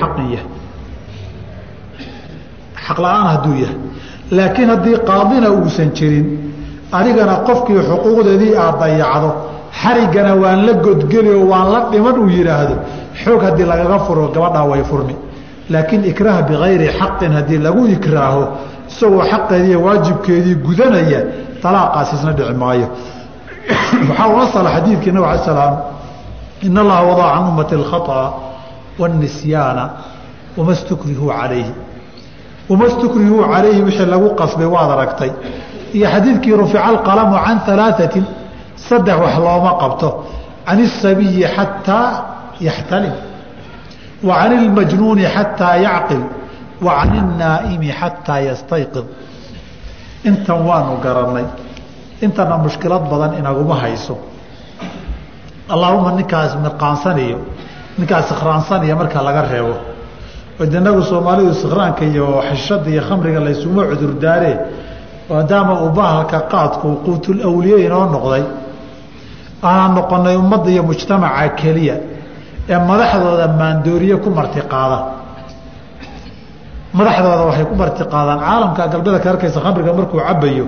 xaqin yahay. Xaq la'aan hadduu yahay. Laakiin haddii qaadina uusan jirin adigana qofkii xuquuqdeedii aad dayacdo xarigana waan la godgeli waan la dhiman uu yidhaahdo xoog haddii lagaga furo gabadhaa way furmi. Laakiin ikraah bikayri xaqin haddii lagu ikraaho isagoo xaqeediiy waajibkeedii gudanaya alaaqaas isna dhici maayo. Waxaa u asala xadiidkii nabig ala slaam in allaha wadaca can ummati alkhaطأa wاnisyaana wama stukrihuu calayhi wama stukrihuu calayhi wixii lagu qasbay waad aragtay iyo xadiidkii rufica alqalamu can alaaثatin saddex wax looma qabto can الsabiyi xataa yaxtalim wa can اlmajnuuni xataa yacqil wa can الnaa'imi xataa yastayqid intan waanu garannay intana mushkilad badan inaguma hayso allaahuma ninkaas mirqaansaniyo ninkaas sikraansaniya marka laga reebo. Od inagu soomaalidu sikraanka iyo xishada iyo khamriga laysuma cudurdaaree maadaama uu bahalka qaadku quutul awliye inoo noqday. Aanaan noqonay ummadda iyo mujtamaca keliya ee madaxdooda maandooriye ku martiqaada madaxdooda waxay ku martiqaadaan caalamka galbeeda ka arkaysa khamriga markuu cabayo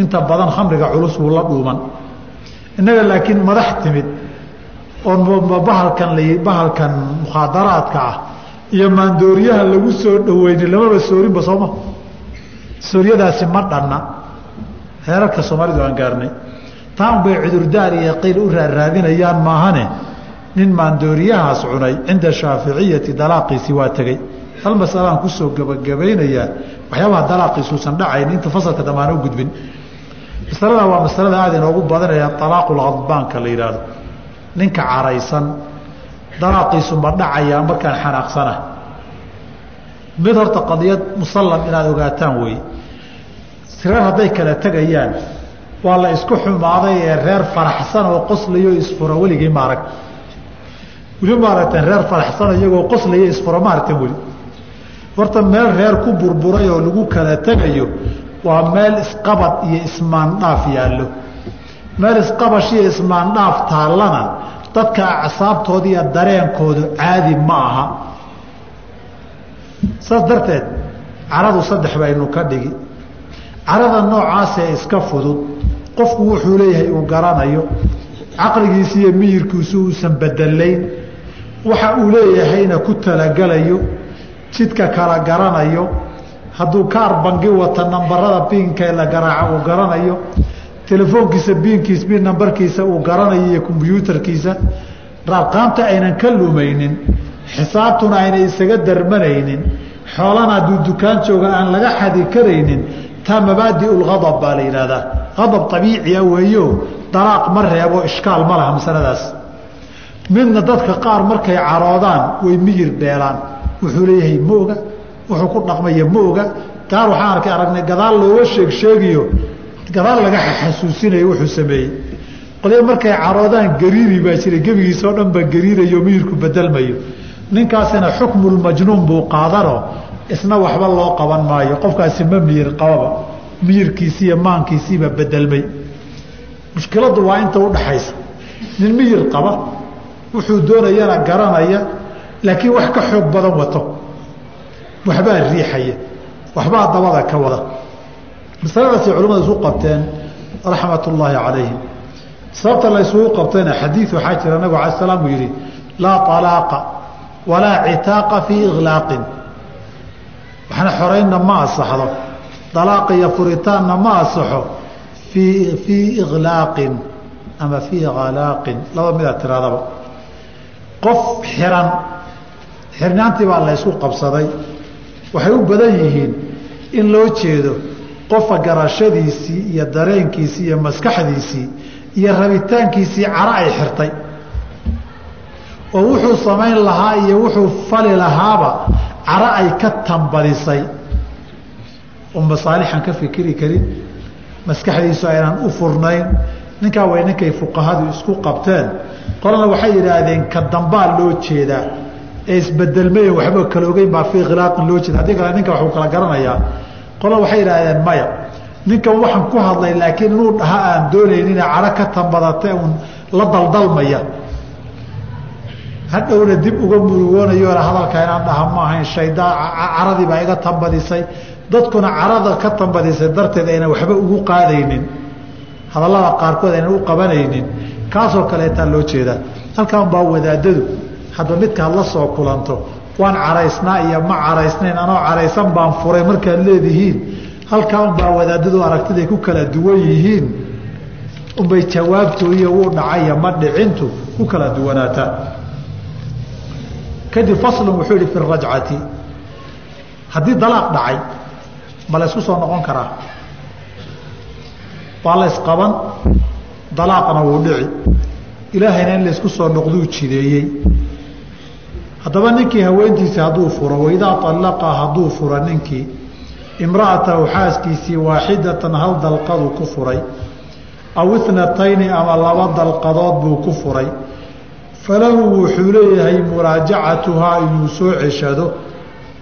inta badan khamriga culus wuu la dhuuman. Innaga laakiin madax timid oon bahalkan bahalkan mukhaadaraadka ah iyo maandooriyaha lagu soo dhaweyni lamaba soorinba sooma sooryadaasi ma dhanna. Heerarka soomaalidu aan gaarnay. Taan bay cudurdaar iyo qiil u raarraadinayaan maahane nin maandooriyahaas cunay cinda shaaficiyati dalaaqiisi waa tegey. Hal masalaan ku soo gebagabaynayaa waxyaabaha dalaaqiisuusan dhacayn inta fasalka dhammaan u gudbin. Masalada waa masalada aada inoogu badanaya alaaqulhadbaanka la yidhaahdo ninka caraysan dalaaqiisu ma dhacayaa markaan xanaaqsana. Mid horta qadiyad musallam inaad ogaataan weeye reer hadday kala tegayaan waa la isku xumaaday ee reer faraxsan oo qoslayo isfura weligii maarag. Weli maaragteen reer faraxsano iyagoo qoslayo isfura maaragteen weli horta meel reer ku burburay oo lagu kala tegayo waa meel isqabad iyo ismaandhaaf yaallo. Meel isqabash iyo ismaandhaaf taallana dadka acsaabtooda iyo dareenkoodu caadi ma aha. Saas darteed caradu saddex baynu ka dhigi. Carada noocaasee iska fudud. Qofku wuxuu leeyahay uu garanayo. Caqligiisi iyo miyirkiisu uusan bedelayn waxa uu leeyahayna ku talagalayo. Jidka kala garanayo. Hadduu kaar bangi wata nambarada biinka la garaaco uu garanayo telefoonkiisa biinkiis biin nambarkiisa uu garanayo iyo kombyuutarkiisa raabqaamta aynan ka lumaynin xisaabtuna ayna isaga darmanaynin xoolana hadduu dukaan jooga aan laga xadi karaynin taa mabaadi lgadab baa la yidhahdaa adab abiiciya weeyo dalaaq ma reebo ishkaal ma laha masaladaas. Midna dadka qaar markay caroodaan way miyir beelaan wuxuu leeyahay ma oga wuxuu ku dhaqmaya ma oga qaar waxaan arkay aragnay gadaal looga sheeg sheegiyo gadaal laga xasuusinayo wuxuu sameeyey. Qolya markay caroodaan gariiri baa jira gebigiisoo dhan ba gariirayo miyirku bedelmayo ninkaasina xukmulmajnuun buu qaadano. Isna waxba loo qaban maayo. Qofkaasi ma miyir qababa. Miyirkiisi iyo maankiisiiba bedelmay mushkiladdu waa inta udhaxaysa nin miyir qaba wuxuu doonayana garanaya laakiin wax ka xoog badan wato. Waxbaa riixaya. Waxbaa dabada ka wada masaladaasay culimmadu isu qabteen raxmat ullaahi calayhim. Sababta la ysugu qabtayna xadiid waxaa jira nabig ala slam uu yihi laa alaaqa walaa citaaqa fii iklaaqin waxna xoraynna ma asaxdo alaaq iyo furitaanna ma asaxo fii iklaaqin ama fii khalaaqin laba midaa tiraadaba qof xiran xirnaantii baa la ysku qabsaday. Waxay u badan yihiin in loo jeedo qofa garashadiisii iyo dareenkiisii iyo maskaxdiisii iyo rabitaankiisii cara ay xirtay. Oo wuxuu samayn lahaa iyo wuxuu fali lahaaba cara ay ka tambadisay oo masaalixan ka fikiri karin maskaxdiisu aynan u furnayn. Ninkaa way ninkay fuqahadu isku qabteen. Qolana waxay yidhaahdeen ka dambaa loo jeedaa. Ee isbedelmay waxba kala ogeyn baa fii khilaaqin loo jeeda haddii kale ninka waxuu kala garanayaa qolana waxay yidhaahdeen maya ninkan waxaan ku hadlay laakiin inuu dhaha aan doonaynina caro ka tambadata uun la daldalmaya. Hadhowna dib uga murugoonayoona hadalka inaan dhaha ma ahayn shaydaan caradii baa iga tambadisay. Dadkuna carada ka tambadisay darteed ayna waxba ugu qaadaynin. Hadallada qaarkood ayna u qabanaynin. Kaasoo kaleetaa loo jeedaa. Halkan baa wadaadadu hadba midkaad la soo kulanto waan caraysnaa iyo ma caraysnayn anoo caraysan baan furay markaad leedihiin. Halkaa unbaa wadaadadu aragtiday ku kala duwan yihiin. Unbay jawaabtu iyo wuu dhacaya ma dhicintu ku kala duwanaataa kadib faslun wuxuu yihi fi rajcati. Haddii dalaaq dhacay ma la soo noqon karaa? Waa la ysqaban dalaaqna wuu dhici. Ilaahayna in laysku soo noqduu jideeyey haddaba ninkii haweentiisa hadduu furo waidaa allaqa hadduu furo ninkii imra'atahu xaaskiisii waaxidatan hal dalqaduu ku furay aw itnatayni ama laba dalqadood buu ku furay falahu wuxuu leeyahay muraajacatuhaa inuu soo ceshado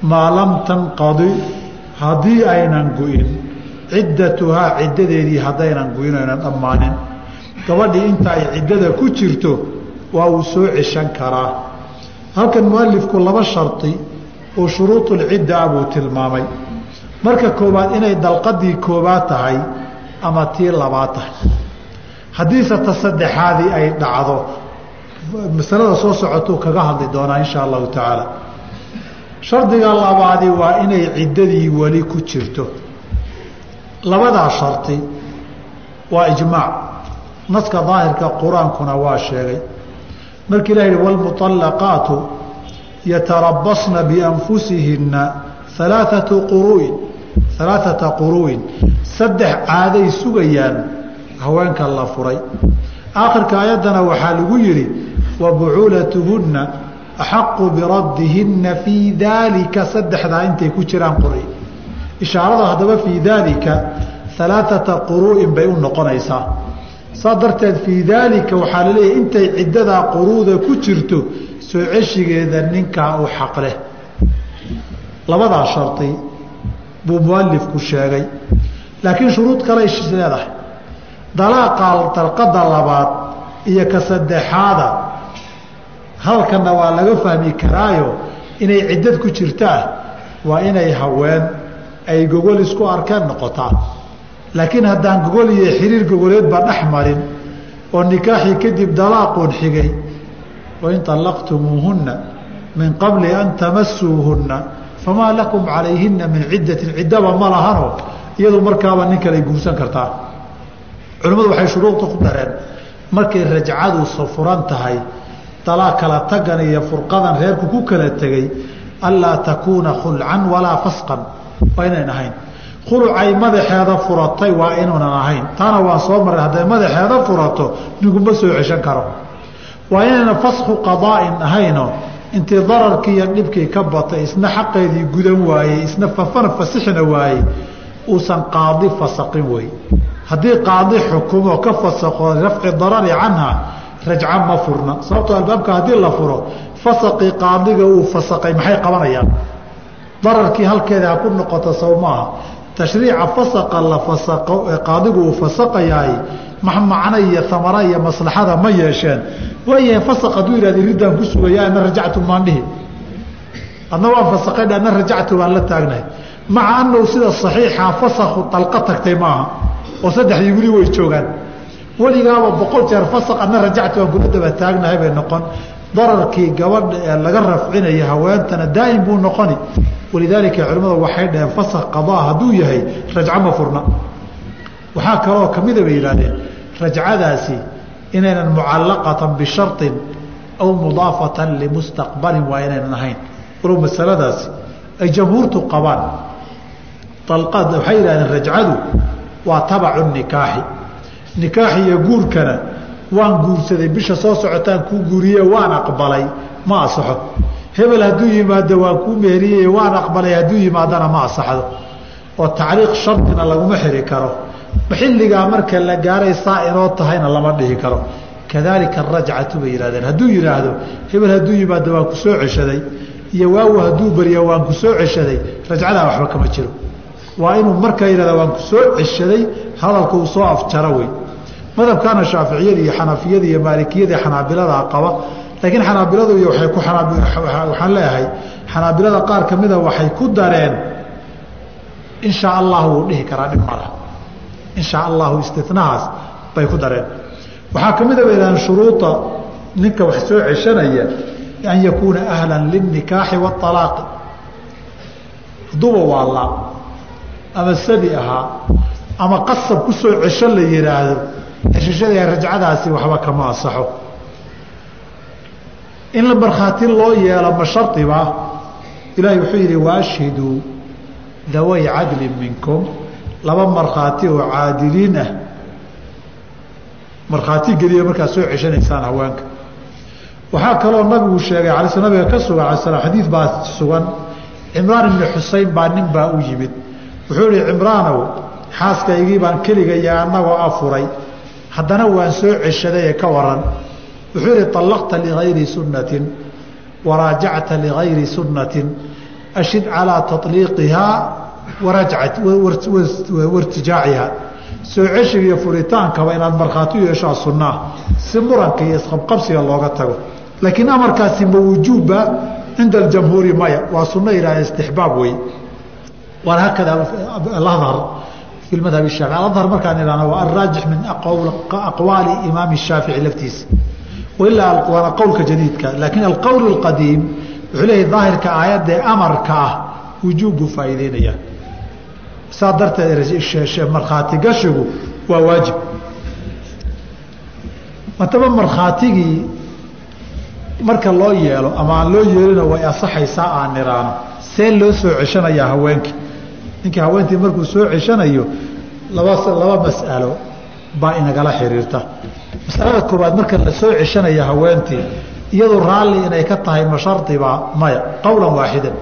maa lam tanqadi haddii aynan gu'in ciddatuhaa ciddadeedii haddaynan gu'in aynan dhammaanin. Gabadhii inta ay ciddada ku jirto waa uu soo ceshan karaa halkan mualifku laba shardi oo shuruudulcidda ah buu tilmaamay. Marka koowaad inay dalqadii koobaad tahay ama tii labaad tahay. Haddiise ta saddexaadii ay dhacdo masalada soo socotuu kaga hadli doonaa insha allahu tacaala. Shardiga labaadi waa inay ciddadii weli ku jirto. Labadaa shardi waa ijmaac. Naska daahirka qur'aankuna waa sheegay markii ilah yihi wاlmuطalaqaatu yatarabasna bianfusihinna alaaثatu quru'in alaaثata quru'in saddex caaday sugayaan haweenka la furay aakhirka ayaddana waxaa lagu yihi wabucuulatuhunna axaqu biraddihinna fii daalika saddexdaa intay ku jiraan quri ishaarada haddaba fii daalika alaaثata quru'in bay u noqonaysaa saa darteed fii daalika waxaa la leeyahay intay ciddadaa quruuda ku jirto soo ceshigeeda ninkaa u xaq leh. Labadaa shardi buu mualifku sheegay. Laakiin shuruud kaley leedahay. Dalaaqa dalqada labaad iyo ka saddexaada halkanna waa laga fahmi karaayo inay ciddad ku jirtaa waa inay haween ay gogol isku arkeen noqotaa laakiin haddaan gogol iyo xiriir gogoleedba dhex marin oo nikaaxii kadib dalaaquun xigay wain طallaqtumuuhunna min qabli an tamasuuhunna famaa lakum calayhina min ciddatin ciddaba ma lahano iyadu markaaba nin kale guursan kartaa. Culimmadu waxay shuruudda ku dareen markay rajcadu furan tahay dalaa kala tagan iyo furqadan reerku ku kala tegey anlaa takuuna khulcan walaa fasqan waa inayn ahayn khulucay madaxeeda furatay waa inuunan ahayn. Taana waan soo marray hadday madaxeeda furato ninkuma soo ceshan karo. Waa inayna fasku qadaa'in ahayno. Intii dararkii iyo dhibkii ka batay isna xaqeedii gudan waayey isna fafana fasixna waayey uusan qaadi fasaqin wey. Haddii qaadi xukumo ka fasaqo rafci darari canha rajca ma furna. Sababtoo albaabka haddii la furo fasaqii qaadiga uu fasaqay maxay qabanayaan? Dararkii halkeeda ha ku noqoto sow tashriica fasaqa la fasaqo ee qaadigu uu fasaqayaay max macno iyo amara iyo maslaxada ma yeesheen. Waayahay fasaq hadduu yihahda riddaan ku sugaya ana rajactu maandhihi adna waan fasaqayn ana rajactu waan la taagnahay. Maca anahu sida saxiixa fasakhu dalqa tagtay maaha oo saddexdii weli way joogaan. Weligaaba boqol jeer fasaq adna rajactu waan kula daba taagnahay bay noqon dararkii gabadha ee laga rafcinaya haweentana daa'im buu noqoni. Walidaalika culimmada waxay dhaheen fasak qadaa hadduu yahay rajco ma furna. Waxaa kaloo kamida bay yidhahdeen rajcadaasi inaynan mucallaqatan bisharin aw mudaafatan limustaqbalin waa inaynan ahayn. Walow masaladaasi ay jamhuurtu qabaan. Waxay yidhahdeen rajcadu waa tabacu nikaaxi. Nikaaxi iyo guurkana waan guursaday bisha soo socotaan kuu guuriye waan aqbalay ma asaxo hebel hadduu yimaado waan kuu meheriyey waan aqbalay hadduu yimaadana ma asaxdo oo tacliiq shardina laguma xiri karo. Xilligaa marka la gaaray saa inoo tahayna lama dhihi karo. Kadaalika arajcatu bay yihahdeen hadduu yidhaahdo hebel hadduu yimaado waan ku ceshaday iyo waagu hadduu beriyo waan ku ceshaday rajcadaa waxba kama jiro. Waa inuu markaa yihahda waan ku ceshaday hadalka uu soo afjaro wey madhabkana shaaficiyada iyo xanafiyada iyo maalikiyada xanaabilada qaba. Laakiin xanaabiladu waxaan leeyahay xanaabilada qaar kamida waxay ku dareen in shaa allahu wuu dhihi karaa dhib mala in shaa allahu istinahaas bay ku dareen. Waxaa kamida bay dhahaan shuruuda ninka wax soo ceshanaya an yakuuna ahla linikaaxi waalaaqi haduuba waallaa ama sabi ahaa ama qasab ku soo cesho la yihaahdo ceshashada rajcadaasi waxba kama asaxo in la markhaati loo yeelo ma ilaahay wuxuu yidhi waashhiduu daway cadlin minkum. Laba markhaati oo caadiliin ah. Markhaati geliya markaad soo ceshanaysaan haweenka. Waxaa kaloo nabigu sheegay ala nabiga ka sugan ala slam xadiid baa sugan. Cimraan ibni xusein baa nin baa u yimid. Wuxuu ihi cimraanow xaaskaygii baan keligaya annagoo afuray haddana waan soo ceshadaye ka waran wuxuu ihi طallaqta ligayri sunnatin waraajacta ligayri sunnatin ashid calىa taطliiqihaa wartijaaciha soo ceshiga iyo furitaankaba inaad markhaati u yeeshaa sunnaa si muranka iyo isqabqabsiga looga tago laakiin amarkaasi ma wujuubba cinda aljamhuuri maya waa sunno yihahda istixbaab wey waana haakada alahar fi madhab shaafici alahar markaan ihahno waa alraajix min aqwaali imaami shaafici laftiisa wailaa waana qowlka jadiidka laakiin alqowl اqadiim wuxuu leeyahy daahirka aayaddae amarka ah wujuub buu faa'iideynaya saa darteed markhaati gashigu waa waajib mataba markhaatigii marka loo yeelo ama aan loo yeelino way asaxaysaa aan niraano see loo soo ceshanayaa haweenkii ninkii haweentii markuu soo ceshanayo laba laba mas'alo baa inagala xiriirta. Masalada koobaad marka la soo haweentii iyadu raalli inay ka tahay ma maya qowlan waaxidan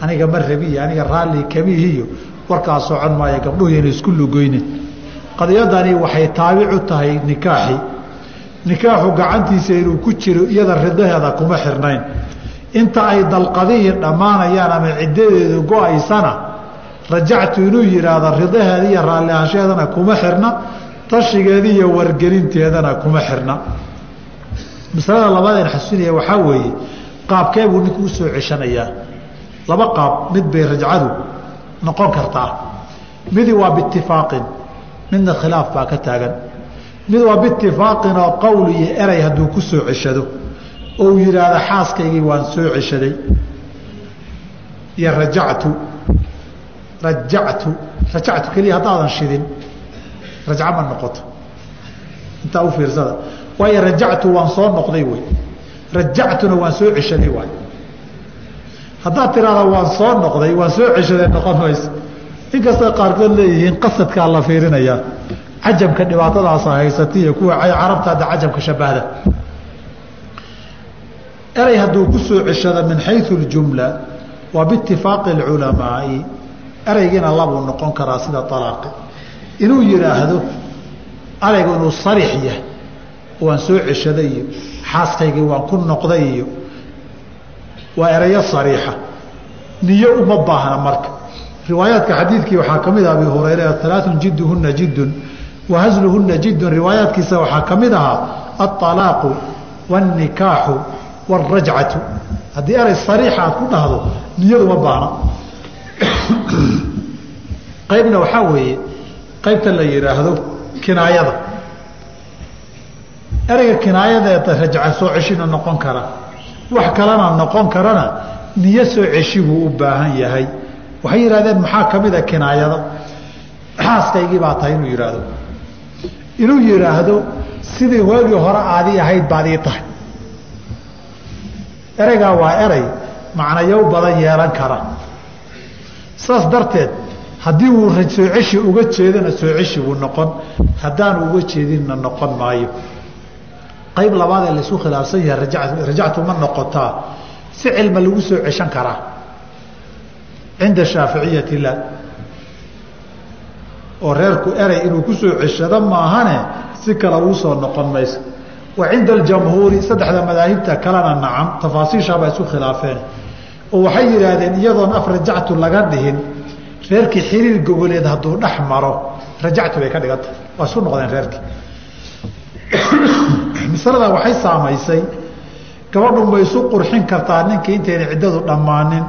aniga ma rabiyo aniga raalli kamihiyo warkaa socon maayo gabdhuhu isku lugoynin qadiyadani waxay taabicu tahay nikaaxi. Nikaaxu gacantiisa inuu ku jiro iyada ridaheeda kuma xirnayn. Inta ay dalqadihii dhammaanayaan ama ciddadeedu go'aysana rajactu inuu yidhaahdo ridaheeda iyo raalli ahaanshaheedana kuma xirna tashigeeda iyo wargelinteedana kuma xirna. Masalada labaad een xasuusinaya waxaa weeye qaabkee buu ninku u soo ceshanayaa? Laba qaab mid bay rajcadu noqon kartaa. Midi waa biitifaaqin midna khilaaf baa ka taagan. Mid waa biitifaaqin oo qowl iyo erey hadduu ku soo ceshado oo uu xaaskaygii waan soo ceshaday. Iyo rajactu rajactu rajactu keliya haddaadan shidin rajca ma noqoto. Intaa u fiirsada. Waayo rajactu waan soo noqday wey. Rajactuna waan soo ceshaday waay. Haddaad tiraahda waan soo noqday waan soo ceshaday noqon mayso inkastay qaarkood leeyihiin qasadkaa la fiirinayaa. Cajamka dhibaatadaasa haysata iyo kuwa carabta hadda cajamka shabahda erey hadduu ku soo ceshado min xayu اljumla waa biitifaaqi اculamaai ereygiina labuu noqon karaa sida alaaqi inuu yidhaahdo eraygu inuu sarix yahay waan soo ceshaday iyo xaaskaygii waan ku noqday iyo waa erayo sariixa. Niyo uma baahna marka. Riwaayaadka xadiidkii waxaa ka mid ah abi hurayra alaaun jidduhuna jiddun wa hasluhuna jiddun. Riwaayaadkiisa waxaa ka mid ahaa aalaaqu wاnikaaxu wاrajcatu haddii eray sariixa aad ku dhahdo niyaduma baahna qaybna waxaa weeye qaybta la yidhaahdo kinaayada. Ereyga kinaayada ee rajca soo ceshina noqon kara wax kalena noqon karana niyo soo ceshi buu u baahan yahay. Waxay yidhahdeen maxaa ka mida kinaayada xaaskaygii baa tahay inuu yidhaahdo inuu yidhaahdo sidii waagii hore aadii ahayd baad ii tahay. Ereygaa waa erey macnayow badan yeelan kara. Saas darteed haddii uu soo ceshi uga jeedana soo ceshi buu noqon. Haddaanu uga jeedinna noqon maayo. Qayb labaad ee la isku khilaafsan yahay rajactu ma noqotaa. Si cilma lagu soo ceshan karaa cinda shaaficiyati la. Oo reerku erey inuu ku soo ceshado maahane si kale uu soo noqon mayso. Wa cinda aljamhuuri saddexda madaahibta kalena nacam. Tafaasiishaabaa isku khilaafeen. Oo waxay yidhaahdeen iyadoon af rajactu laga dhihin reerkii xiriir goboleed hadduu dhex maro rajactu bay ka dhigan tahay waa isku noqdeen reerkii. Masaladaa waxay saamaysay gabadhu ma isu qurxin kartaa ninkii intayna ciddadu dhammaanin.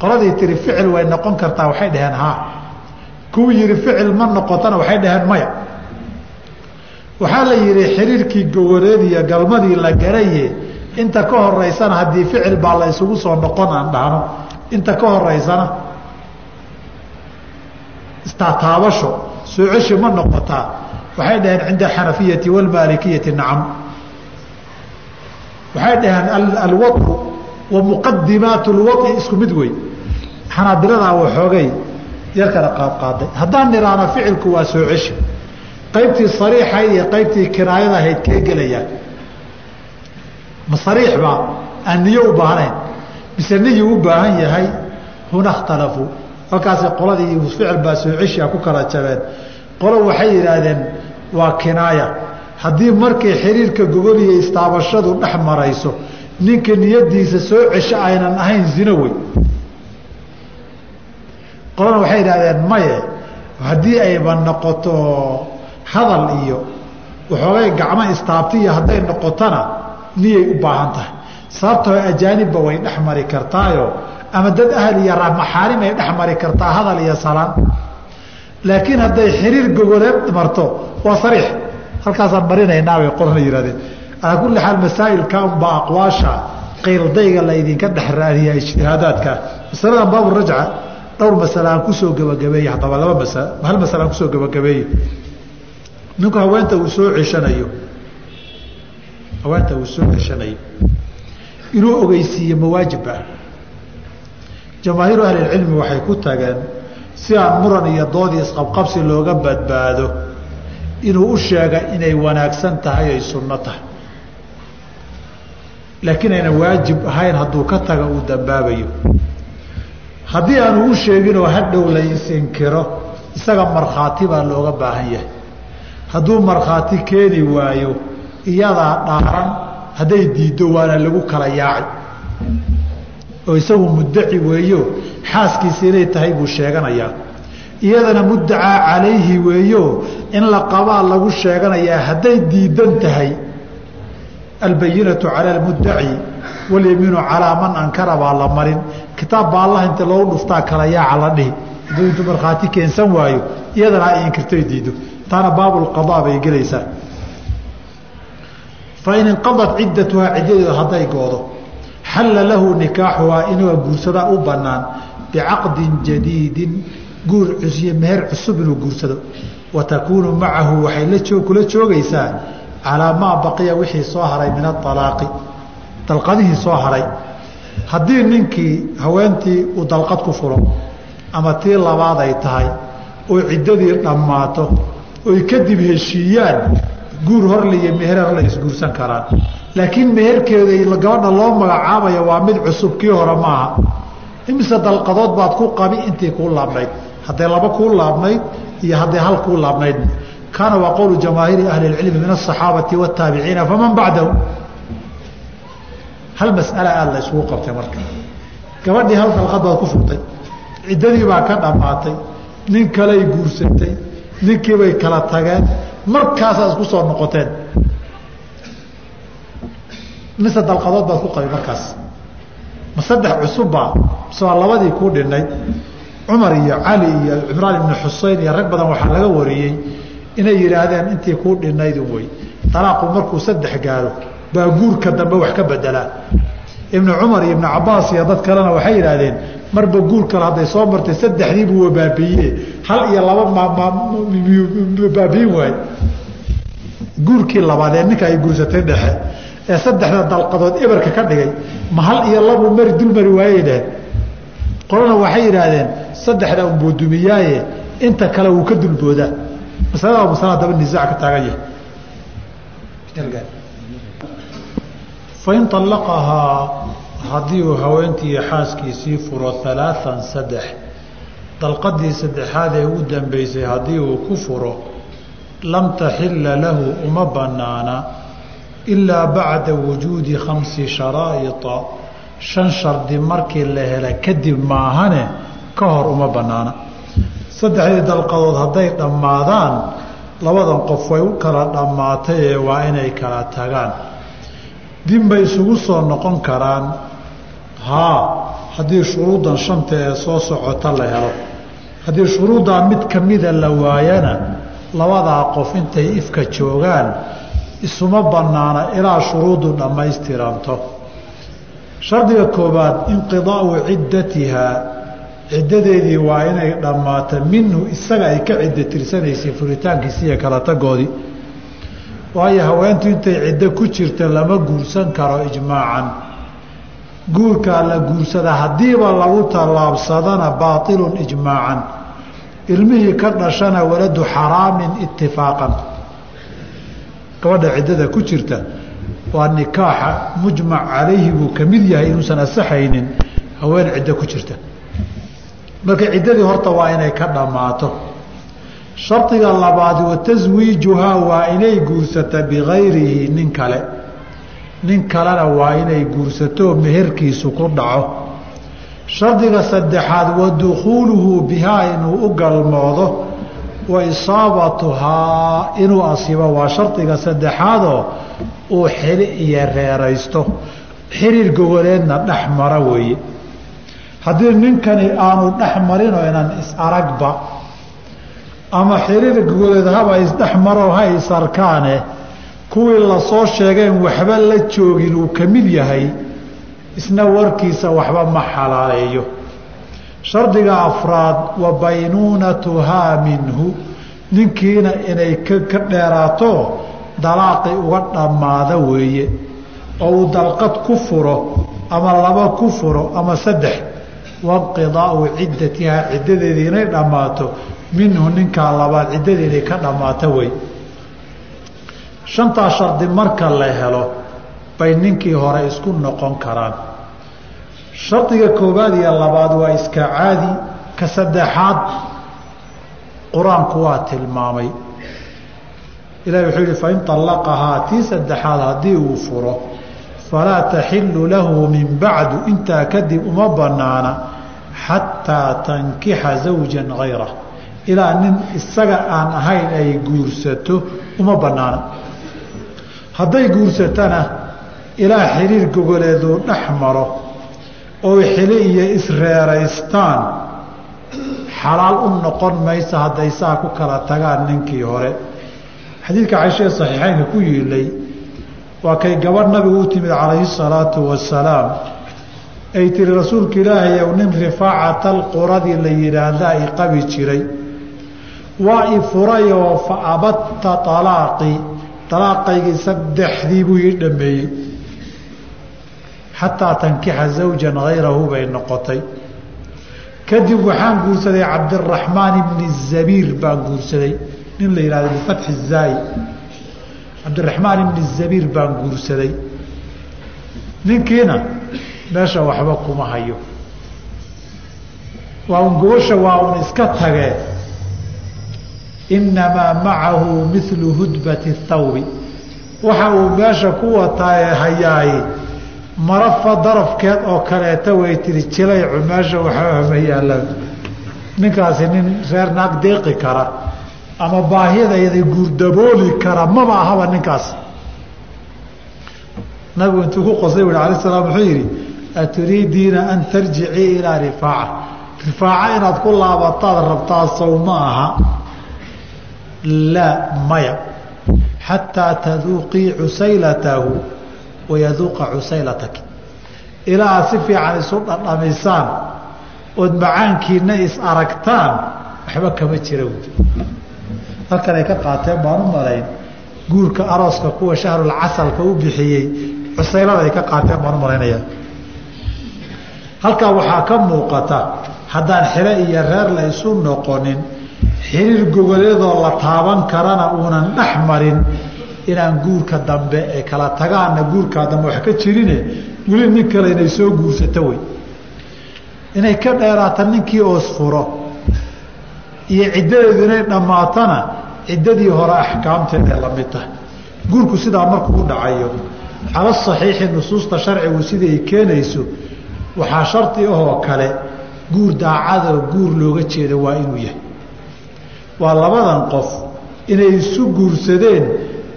Qoladii tiri ficil way noqon kartaa waxay dhaheen haa kuwii yihi ficil ma noqotona waxay dhaheen maya. Waxaa la yidhi xiriirkii gogoleed iyo galmadii la garaye inta ka horeysana haddii ficil baa la soo noqon aan dhahno inta ka horeysana istaataabasho soo ma noqotaa. Waxay dhaheen cinda xanafiyati walmaalikiyati nacam. Waxay dhaheen alwau wa muqadimaat isku mid wey xanaabiladaa waxoogay yar kala qaadqaaday haddaan niraana ficilku waa soo qaybtii sariixayd iyo qaybtii kinaayada ahayd kee gelayaan? Ma sariix baa aan niyo u baahnayn mise niyi u baahan yahay huna اkhtalafuu halkaasi qoladii ficil baa soo ceshia ku kala jabeen. Qolo waxay yidhaahdeen waa kinaaya. Haddii markay xiriirka gogoliya istaabashadu dhex marayso ninka niyadiisa soo cesho aynan ahayn zino wey. Qolana waxay yidhahdeen maye haddii ayba noqoto hadal iyo waxoogay gacmo istaabtiiyo hadday noqotona niyay u baahan tahay sababtoo ajaanibba way dhex mari kartaayo ama dad ahal iyo maxaarim ay dhex mari kartaa hadal iyo salaan. Laakiin hadday xiriir gogoleed marto waa sariix. Halkaasaan marinaynaa bay qolana yihahdeen alaa kulli xaal masaa'ilka unba aqwaasha qiildayga la ydinka dhex raadiya ijtihaadaadka masaladan baabu rajca dhowr masale aan ku soo gebagabeeye haddaba laba masal hal masale aan ku soo gebagabeeye ninku haweenta uu soo ceshanayo. Haweenta uu soo ceshanayo inuu ogeysiiye mawaajib ah jamaahiiru ahlilcilmi waxay ku tageen si aan muran iyo doodii isqabqabsi looga badbaado inuu u sheega inay wanaagsan tahay ay sunno tahay. Laakiin ayna waajib ahayn hadduu ka taga uu dambaabayo. Haddii aanu u sheeginoo hadhow la isinkiro isaga markhaati baa looga baahan yahay. Hadduu markhaati keeni waayo iyadaa dhaaran hadday diiddo waana lagu kala yaacay. Oo isagu muddaci weeyo xaaskiisa inay tahay buu sheeganayaa. Iyadana muddacaa calayhi weeyo in la qabaa lagu sheeganayaa hadday diidan tahay. Albayinatu cala almuddaci walyamiinu calaa man ankara baa la marin. Kitaab baa allah inta loogu dhuftaa kala yaaca la dhihi. Hadduu markhaati keensan waayo iyadana ay inkirtoy diiddo. Taana baabulqadaa bay gelaysaa fain inqadat ciddatuhaa ciddadeedu hadday goodo xalla lahu nikaaxuhaa inuu guursadaa u bannaan bicaqdin jadiidin guur cusiye meher cusub inuu guursado. Wa takuunu macahu waxay kula joogaysaa calaa maa baqiya wixii soo haray min aalaaqi dalqadihii soo haray. Haddii ninkii haweentii uu dalqad ku furo ama tii labaad ay tahay oo ciddadii dhammaato oy kadib heshiiyaan guur horle iyo meherer la isguursan karaan. Laakiin meherkeeda gabadha loo magacaabaya waa mid cusub kii hore maaha imise dalqadood baad ku qabi intii kuu laabnayd? Hadday laba kuu laabnayd iyo hadday hal kuu laabnayd? Kaana waa qowlu jamaahiiri ahli اcilmi min asaxaabati wاtaabiciina faman bacdahu? Hal masala aada la isugu qabtay marka. Gabadhii hal dalqad baad ku furtay. Ciddadii baa ka dhammaatay. Nin kaley guursatay. Ninkiibay kala tageen markaasaa isku soo noqoteen. Mise dalqadood baad ku qabi markaas. Ma saddex cusubbaa mise waa labadii kuu dhinayd cumar iyo cali iyo cimraan ibnu xuseyn iyo rag badan waxaa laga wariyey inay yidhaahdeen intii kuu dhinayd wey talaaqu markuu saddex gaaro baa guurka dambe wax ka bedelaa ibnu cumar iyo ibnu cabaas iyo dad kalena waxay yidhaahdeen marba guur kale hadday soo martay saddexdii buu wabaabiiye hal iyo laba baabiin waay. Guurkii labaad ee ninka ay guursatay dhexe ee saddexda dalqadood eberka ka dhigay ma hal iyo labuu mari dul mari waayey dheheen qolana waxay yidhaahdeen saddexda unbuu dumiyaaye inta kale wuu ka dulboodaa masalada masala daba nisaac ka taagan yahay. Fain allaqahaa haddii uu haweentii xaaskiisii furo alaaan saddex dalqadii saddexaad ee u dambeysay haddii uu ku furo lam taxila lahu uma banaana ilaa bacda wujuudi khamsi sharaa'ia shan shardi markii la hela kadib maahane ka hor uma banaana saddexdii dalqadood hadday dhammaadaan labadan qof way u kala dhammaatay ee waa inay kala tagaan. Dib bay isugu soo noqon karaan haa haddii shuruuddan shanta ee soo socota la helo. Haddii shuruuddaa mid ka mida la waayana labadaa qof intay ifka joogaan isuma bannaana ilaa shuruudu dhammaystiranto shardiga koobaad inqidaa'u ciddatihaa ciddadeedii waa inay dhammaato minhu isaga ay ka ciddo tirsanaysay furitaankiisi iyo kala tagoodii waayo haweentu intay ciddo ku jirta lama guursan karo ijmaacan guurkaa la guursada haddiiba lagu tallaabsadana baailun ijmaacan. Ilmihii ka dhashana waladu xaraamin itifaaqan gabadha ciddada ku jirta waa nikaaxa mujmac calayhi buu ka mid yahay inuusan asaxaynin haween ciddo ku jirta. Marka ciddadii horta waa inay ka dhammaato. Shardiga labaad wa taswiijuhaa waa inay guursata bikayrihi nin kale nin kalena waa inay guursato meherkiisu ku dhaco. Shardiga saddexaad wa dukhuuluhu bihaa inuu u galmoodo wa isaabatuhaa inuu asiibo. Waa shardiga saddexaadoo uu xili iyo reeraysto. Xiriir gogoleedna dhex mara weeye. Haddii ninkani aanu dhex marinoo inan is-aragba ama xiriir gogoleed haba isdhex maro ha isarkaane kuwii la soo sheegeen waxba la joogin uu ka mid yahay isna warkiisa waxba ma xalaaleeyo. Shardiga afraad wa baynuunatuhaa minhu ninkiina inay ka dheeraato dalaaqi uga dhammaada weeye. Oo uu dalqad ku furo ama laba ku furo ama saddex. Wainqidaau ciddatihaa ciddadeedii inay dhammaato minhu ninkaa labaad ciddadeedii ka dhammaata wey shantaa shardi marka la helo bay ninkii hore isku noqon karaan. Shardiga koowaad iyo labaad waa iska caadi ka saddexaad qur'aanku waa tilmaamay. Ilahi wuxuu yihi fain طallaqahaa tii saddexaad haddii uu furo falaa taxilu lahu min bacdu intaa kadib uma banaana xataa tankixa zawja gayrah ilaa nin isaga aan ahayn ay guursato uma banaana hadday guursatana ilaa xiriir gogoleeduu dhex maro oo xili iyo isreeraystaan xalaal u noqon maysa hadday saa ku kala tagaan ninkii hore. Xadiidka caishee saxiixeynka ku yiilay waa kay gabadh nabigu u timid calayhi salaatu wasalaam ay tiri rasuulka ilaahay ow nin rifaacata alquradii la yidhaahdaa i qabi jiray. Waa i furayoo fa abadta alaaqii alaaqaygii saddexdii buu ii dhameeyey xataa tankixa zawjan hayrahu bay noqotay kadib waxaan guursaday cabdiraxmaan ibni zabiir baan guursaday nin la yihahdo bifatxi zaay cabdiraxmaan ibni zabiir baan guursaday ninkiina meesha waxba kuma hayo waa un gobasha waa un iska tagee inamaa macahu milu hudbati thawbi waxa uu meesha ku wataaye hayaaye marafa darafkeed oo kaleeta way tiri jilaycu meesha waxba ma yaalaan ninkaasi nin reer naag deeqi kara ama baahidayda guurdabooli kara maba ahaba ninkaas. Nabigu intuu ku qosay u ala slam wuxuu yidhi aturiidiina an tarjicii ilaa rifaaca? Rifaaca inaad ku laabataad rabtaa sow ma aha laa maya xataa taduuqii cusaylatahu wayaduuqa cusaylataki. Ilaa si fiican isu dhadhamisaan ood macaankiina is aragtaan waxba kama jira halkan ay ka qaateen baan u malayn guurka arooska kuwa shahrulcasalka u bixiyey cusaylada ay ka qaateen baan u malaynaya halkaa waxaa ka muuqata haddaan xilo iyo reer la isu noqonin xiriir gogoleedoo la taaban karana uunan dhex marin inaan guurka dambe ee kala tagaana guurkaa dambe wax ka jirine weli nin kale inay soo guursato wey inay ka dheeraata ninkii oosfuro iyo ciddadeedu inay dhammaatana ciddadii hore axkaamteeday la mid tahay. Guurku sidaa markuu u dhacayo cala saxiixi nusuusta sharcigu sidai ay keenayso waxaa shardi ahoo kale guur daacadoo guur looga jeeda waa inuu yahay waa labadan qof inay isu guursadeen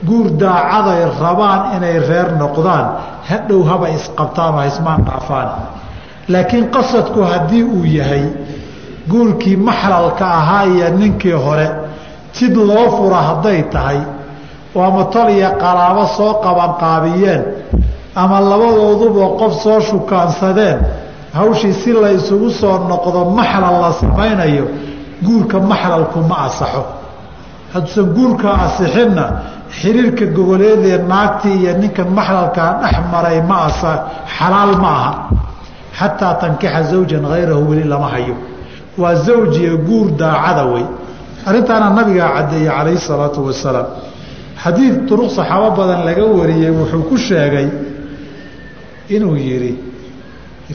guur daacaday rabaan inay reer noqdaan. Hadhow haba isqabtaanoo haismaan dhaafaan. Laakiin qasadku haddii uu yahay guurkii maxlalka ahaa iyo ninkii hore sid loo fura hadday tahay. Oo ama tol iyo qaraabo soo qabanqaabiyeen ama labadooduba qof soo shukaansadeen hawshii si la isugu soo noqdo maxlal la samaynayo guurka maxlalku ma asaxo hadduusan guurka asixinna xiriirka gogoleedee naagtii iyo ninkan maxlalkaa dhex maray ma asa xalaal ma aha. Xataa tankixa zawjan hayrahu weli lama hayo. Waa zawjiya guur daacada wey. Arrintaana nabigaa caddeeyey calayhi salaatu wasalaam. Xadiid duruq saxaabo badan laga wariyey wuxuu ku sheegay inuu yidhi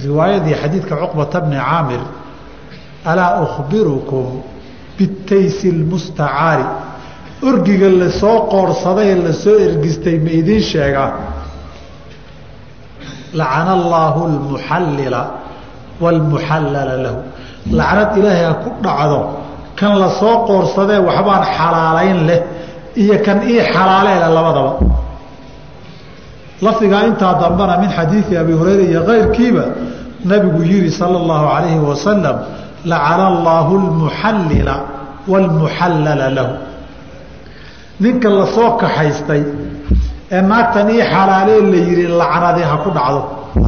riwaayadii xadiidka cuqbata bni caamir alaa ukhbirukum bitaysi lmustacaari? Orgiga la soo qoorsaday ee la soo ergistay ma idiin sheegaa lacana allaahu lmuxallila waalmuxallala lahu. Lacnad ilaahay ha ku dhacdo. Kan la soo qoorsadee waxbaan xalaalayn leh iyo kan ii xalaaleele labadaba. Lafdigaa intaa dambana min xadiidi abi hurayra iyo kayrkiiba nabigu yihi sala allahu calayhi wasalam lacana allaahu lmuxallila waalmuxallala lahu. Ninka la soo kaxaystay ee naagtan ii xalaalee la yihi lacnadii ha ku dhacdo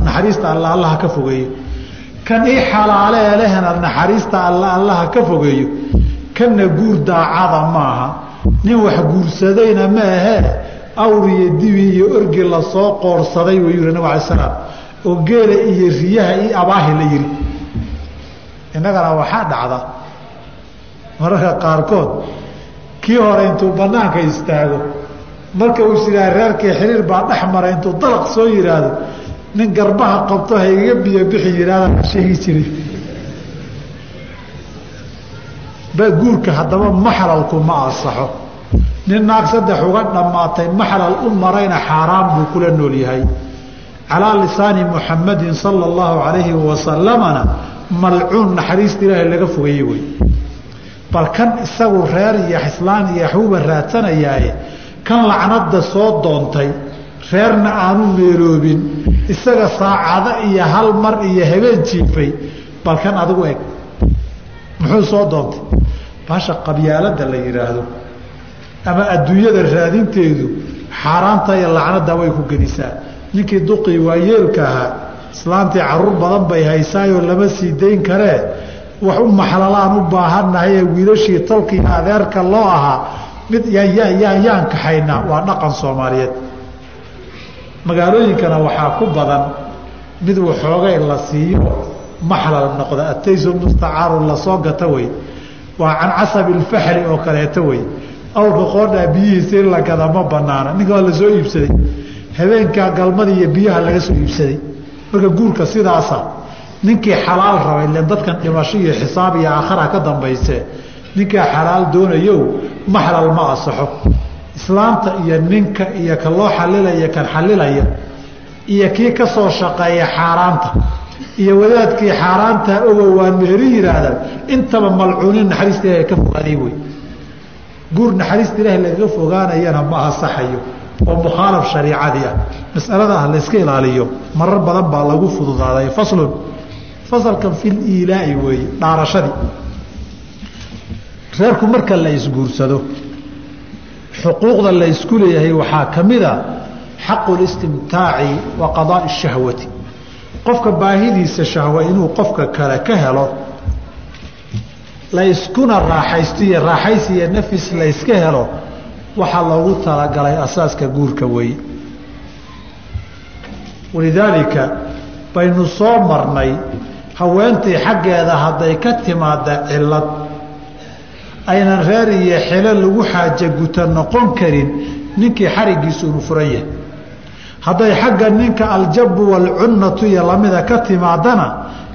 naxariista alla alla ka fogeeyo. Kan ii xalaalee lehna naxariista alla alla ka fogeeyo. Kanna guur daacada maaha. Nin wax guursadayna ma ahee awr iyo dibi iyo orgi la soo qoorsaday wuu yihi nabig alay salaam. Oo geela iyo riyaha iyo abaahi la yihi innagana waxaa dhacda. Mararka qaarkood kii hore intuu banaanka istaago marka uu siraa reerkii xiriir baa dhex maray intuu dalaq soo yihaahdo nin garbaha qabto haygaga biyo bixi yihahda sheegi jiray guurka haddaba maxlalku ma asaxo nin naag saddex uga dhammaatay maxlal u marayna xaaraan buu kula nool yahay. Calaa lisaani muxamadin sala allahu calayhi wasalamana malcuun naxariista ilaahay laga fogeeyey wey bal kan isagu reer iyo islaan iyo waxbuuba raadsanayaaye kan lacnada soo doontay reerna aanu meeloobin isaga saacado iyo hal mar iyo habeen jiifay bal kan adigu eg muxuu soo doontay? Baasha qabyaalada la yidhaahdo ama adduunyada raadinteedu xaaraanta iyo lacnada way ku gelisaa. Ninkii duqii waa yeelka ahaa islaantii carruur badan bay haysaayoo lama sii dayn karee wax u maxlalaan u baahannahay ee wiilashii tolkii adeerka loo ahaa. Mid yaan kaxaynaa waa dhaqan soomaaliyeed. Magaalooyinkana waxaa ku badan mid waxoogay la siiyo maxlal noqda atayso mustacaaru la soo gata wey waa can casabi lfaxli oo kaleeto wey awrka qoodhaa biyihiisa in la gada ma banaana ninka waa la soo iibsaday. Habeenkaa galmada iyo biyaha laga soo iibsaday marka guurka sidaasa ninkii xalaal rabay len dadkan dhimasho iyo xisaab iyo aakhara ka dambayse ninkaa xalaal doonayo maxlal ma asaxo islaamta iyo ninka iyo ka loo xalilaya kan xalilaya iyo kii ka soo shaqeeya xaaraanta iyo wadaadkii xaaraantaa ogo waan meheri yihaahdaan intaba malcuunin naxariista ilahay ka fogaaday wey guur naxariista ilaahay lagaga fogaanayana ma asaxayo oo mukhaalaf shariicadii ah. Masalada ah layska ilaaliyo marar badan baa lagu fududaaday. Faslun fasalkan fil iilaa'i weeye dhaarashadii. Reerku marka la isguursado xuquuqda la leeyahay waxaa ka mid a xaqu listimtaaci wa qadaa'i shahwati. Qofka baahidiisa shahwa inuu qofka kale ka helo la yskuna raaxaysto iyo raaxaysi iyo nafis la yska helo waxaa loogu talagalay asaaska guurka weeye walidaalika baynu soo marnay haweentii xaggeeda hadday ka timaada cilad aynan reer iyo xilo lagu xaaja guta noqon karin ninkii xarigiisu unu furan yahay. Hadday xagga ninka aljabu walcunnatu iyo lamida ka timaadana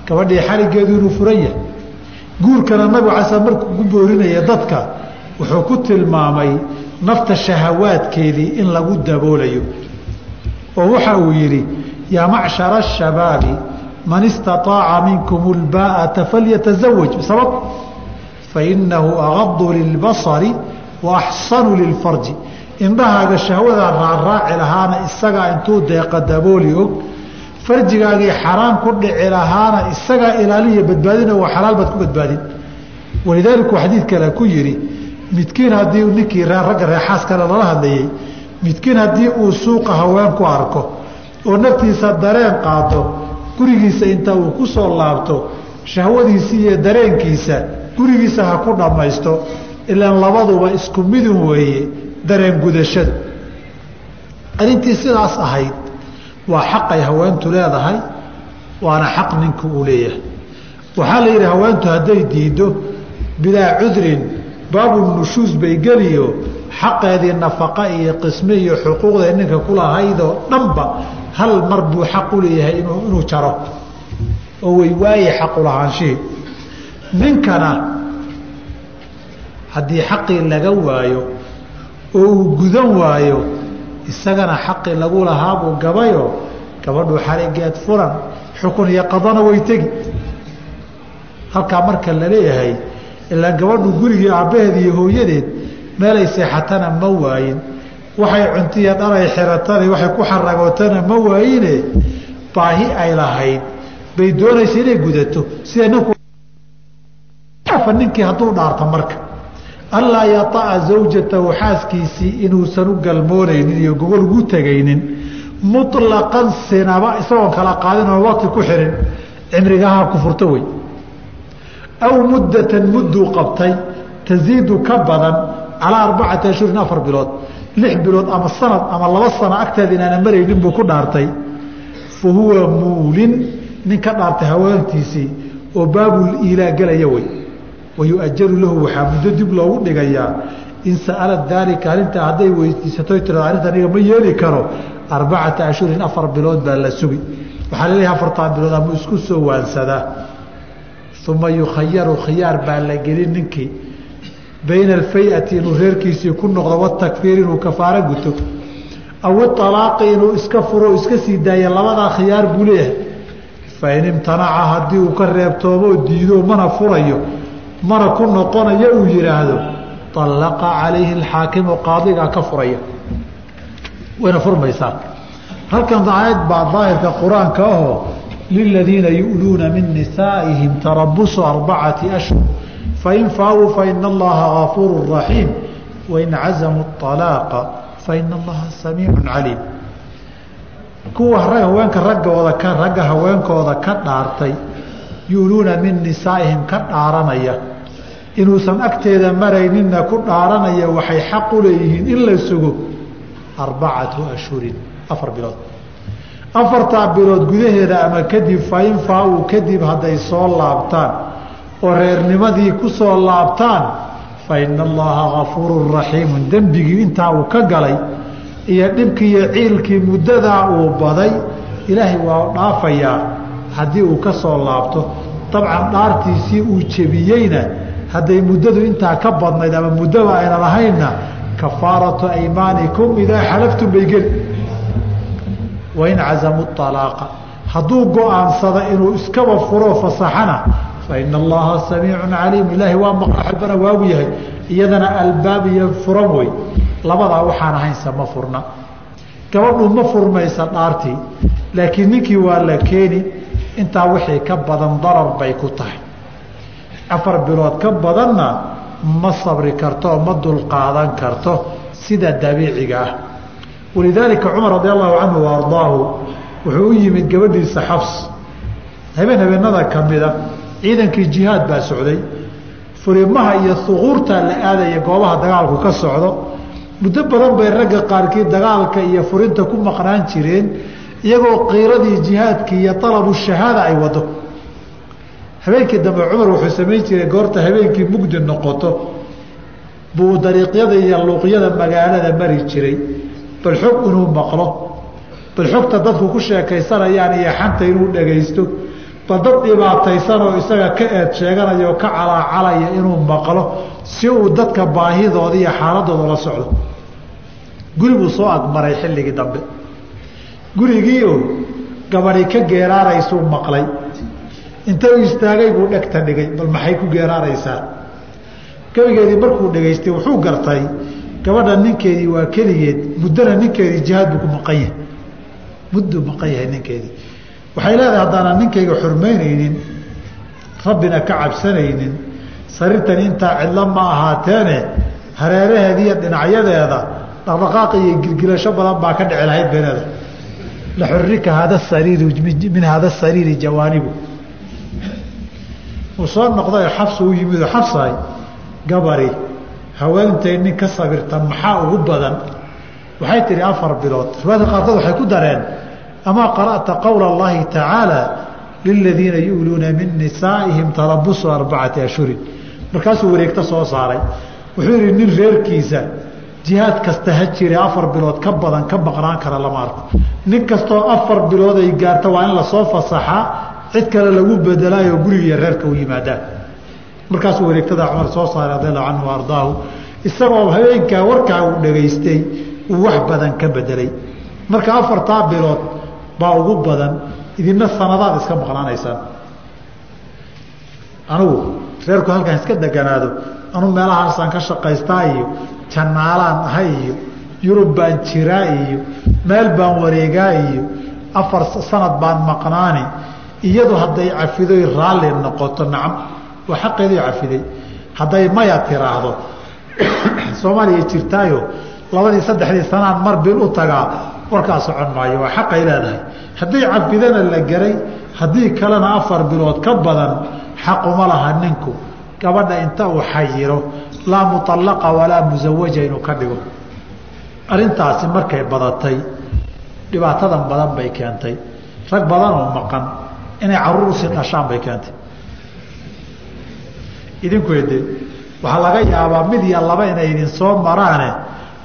gabadhii xarigeedu inuu furan yahay. Guurkana nabigu ala sl markuu ugu boorinaya dadka wuxuu ku tilmaamay nafta shahawaadkeedii in lagu daboolayo. Oo waxa uu yidhi yaa macshara ashabaabi man istaطaaca minkum اlbaa'ata falyatazawaj bisabab fainahu agadu lilbasari wa lilfarji. Indhahaaga shahwadaa raaraaci lahaana isagaa intuu deeqa dabooli og farjigaagii xaraam ku dhici lahaana isagaa ilaaliya badbaadina waa xalaal baad ku badbaadin. Walidaalika uu xadiid kale ku yidhi midkiin haddii ninkii ragga reexaas kale lala hadlayey midkiin haddii uu suuqa haween ku arko oo naftiisa dareen qaato gurigiisa inta uu ku soo laabto shahwadiisa iyo dareenkiisa gurigiisa ha ku dhammaysto ilaan labaduba isku midun weeye dareen gudashada arrintii sidaas ahayd waa xaqay haweentu leedahay waana xaq ninku uu leeyahay. Waxaa la yidhi haweentu hadday diiddo bilaa cudrin baabu nushuus bay geliyo xaqeedii nafaqa iyo qisme iyo xuquuqda ninka kulahaydoo dhanba hal mar buu xaq u leeyahay inuu jaro. Oo way waaye xaqulahaanshihii ninkana haddii xaqii laga waayo oo uu gudan waayo isagana xaqii lagu lahaa buu gabayo gabadhu xarigeed furan xukun iyo qadana way tegi. Halkaa marka la leeyahay ilaa gabadhu gurigii aabbaheed iyo hooyadeed meelay seexatana ma waayin. Waxay cuntiya dhalay xiratana waxay ku xaragootana ma waayine? Baahi ay lahayd. Bay doonaysa inay gudato. Sida ninku ninkii hadduu dhaarto marka. Allaa yaطa'a zawjatahu xaaskiisii inuusan u galmoonaynin iyo gogol ugu tegaynin muطlaqan sinaba isagoon kala qaadin oo waqti ku xirin. Cimrigaha ku furto wey aw muddatan mudduu qabtay taziidu ka badan calaa arbacati ashhurin afar bilood lix bilood ama sanad ama laba sano agteeda inaana maraynin buu ku dhaartay fa huwa muulin nin ka dhaartay haweentiisii oo baabul iilaa gelaya wey wayuajaru lahu waxaa muddo dib loogu dhigayaa in sa'alat daalika arrintaa hadday weydiisato tirado arrinta aniga ma yeeli karo arbacata ashhurin afar bilood baa la sugi waxaa la leeyahay afartaa bilood ama isku soo waansadaa uma yukhayaru khiyaar baa la gelin ninkii bayna alfayati inuu reerkiisii ku noqdo watakfiir inuu kafaaro guto aw ialaaqi inuu iska furo iska sii daaya labadaa khiyaar buu leeyahay fain imtanaca haddii uu ka reebtoomoo diido mana furayo mana ku noqonayo uu yidhaahdo allaqa calayhi alxaakimu qaadigaa ka furaya wayna furmaysaa halkan aayad baa daahirka qur'aanka ahoo liladiina yu'luuna min nisaa'ihim tarabusu arbacati ashhur fain faawuu faina allaha gafuuru raxiim wain cazamuu alaaqa faina allaha samiicu caliim kuwa haweenka raggooda ka ragga haweenkooda ka dhaartay yu'luuna min nisaa'ihim ka dhaaranaya inuusan agteeda marayninna ku dhaaranaya waxay xaq u leeyihiin in la sugo arbacatu ashhurin afar bilood afartaa bilood gudaheeda ama kadib fain faa-uu kadib hadday soo laabtaan oo reernimadii ku soo laabtaan fa ina allaha gafuurun raxiimun. Dembigii intaa uu ka galay iyo dhibkii iyo ciilkii muddadaa uu baday ilaahay waa dhaafayaa haddii uu ka soo laabto. Dabcan dhaartiisii uu jebiyeyna hadday muddadu intaa ka badnayd ama muddaba ayna lahaynna kafaaratu aymaanikum idaa xalaftum bay geli wain cazamuu alaaqa hadduu go'aansada inuu iskaba furo fasaxana faina allaha samiicun caliim ilaahay waa maqaxibana waagu yahay. Iyadana albaab iyo furan wey labadaa waxaan ahaynse ma furna. Gabadhu ma furmaysa dhaartii laakiin ninkii waa la keeni intaa wixii ka badan darar bay ku tahay. Afar bilood ka badanna ma sabri karto oo ma dulqaadan karto. Sida dabiiciga ah walidaalika cumar radi allahu canhu wa ardaahu wuxuu u yimid gabadhiisa xafs habeen habeenada ka mida ciidankii jihaad baa socday furimaha iyo huquurtaa la aadaya goobaha dagaalku ka socdo muddo badan bay ragga qaarkii dagaalka iyo furinta ku maqnaan jireen iyagoo qiiradii jihaadkii iyo alabu shahaada ay wado habeenkii dambe cumar wuxuu samayn jiray goorta habeenkii mugdi noqoto buu dariiqyada iyo luuqyada magaalada mari jiray bal xog inuu maqlo bal xogta dadku ku sheekaysanayaan iyo xanta inuu dhagaysto bal dad dhibaataysanoo isaga ka eed sheeganaya oo ka calaacalaya inuu maqlo si uu dadka baahidooda iyo xaaladooda la socdo guri buu soo agmaray xilligii dambe gurigiio gabadhi ka geeraaraysuu maqlay inta istaagay buu dhegta dhigay bal maxay ku geeraaraysaa gabigeedii markuu dhegaystay wuxuu gartay gabadha ninkeedii waa keligeed muddona ninkeedii jihaad buu ku maqan yahay. Mudduu maqan yahay ninkeedii. Waxay leedahay haddaanan ninkayga xurmaynaynin rabbina ka cabsanaynin sariirtan intaa cidlo ma ahaateene hareeraheeda iyo dhinacyadeeda dhaqdhaqaaq iyo gilgilasho badan baa ka dhici lahayd beeneeda laxurika hada sariiri min hada sariiri jawaanibu. Uu soo noqday xabsa u yimid oo xabsahay gabari haweentay nin ka sabirta maxaa ugu badan? Waxay tihi afar bilood. Riwaayadka qaarkood waxay ku dareen amaa qara'ta qowla اllahi tacaala liladiina yu'luuna min nisaa'ihim talabusu arbacati ashhurin. Markaasuu wareegto soo saaray. Wuxuu yidhi nin reerkiisa jihaad kasta ha jire afar bilood ka badan ka maqnaan kara lama arko nin kastoo afar bilood ay gaarto waa in la soo fasaxaa cid kale lagu bedelaayo gurigiiyo reerka u yimaadaan markaasuu wareegtada cumar soo saaray radiallahu canhu wa isagoo habeenkaa warkaa uu dhegaystay uu wax badan ka bedelay. Marka afartaa bilood baa ugu badan idina sanadaad iska maqnaanaysaan. Anugu reerku halkaan iska deganaado anuu meelahaasaan ka shaqaystaa iyo janaalaan ahay iyo yurub baan jiraa iyo meel baan wareegaa iyo afar sanad baan maqnaani iyadu hadday cafidoy raalli noqoto nacam waa xaqeeday cafiday. Hadday maya tiraahdo soomaaliya jirtaayo labadii saddexdii sanaan mar bil u tagaa warkaa socon maayo waa xaqay leedahay. Hadday cafidana la garay haddii kalena afar bilood ka badan xaquma laha ninku. Gabadha inta uu xayiro laa muطallaqa walaa musawaja inuu ka dhigo. Arrintaasi markay badatay dhibaatadan badan bay keentay. Rag badan oo maqan inay carruur u sii dhashaan bay keentay idinku ede waxaa laga yaabaa mid iyo laba inay idin soo maraane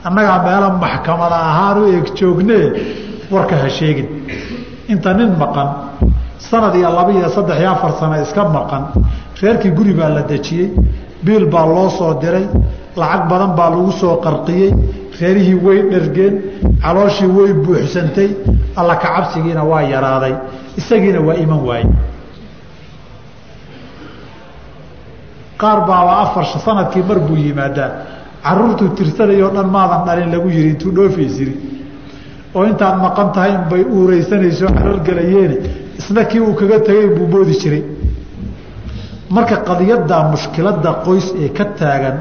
annagaa meelo maxkamada ahaan u eeg joognee warka ha sheegin. Inta nin maqan sanad iyo laba iyo saddex iyo afar sano iska maqan reerkii guri baa la dejiyey biil baa loo soo diray lacag badan baa lagu soo qarqiyey reerihii way dhergeen calooshii way buuxsantay alla kacabsigiina waa yaraaday isagiina waa iman waaye qaar baaba afar sannadkii mar buu yimaadaa. Caruurtuu tirsanayoo dhan maadan dhalin lagu yihi intuu dhoofaysiri oo intaad maqan tahay inbay uureysanayso caloolgelayeene isna kii uu kaga tegay buu moodi jiray. Marka qadiyadda mushkilada qoys ee ka taagan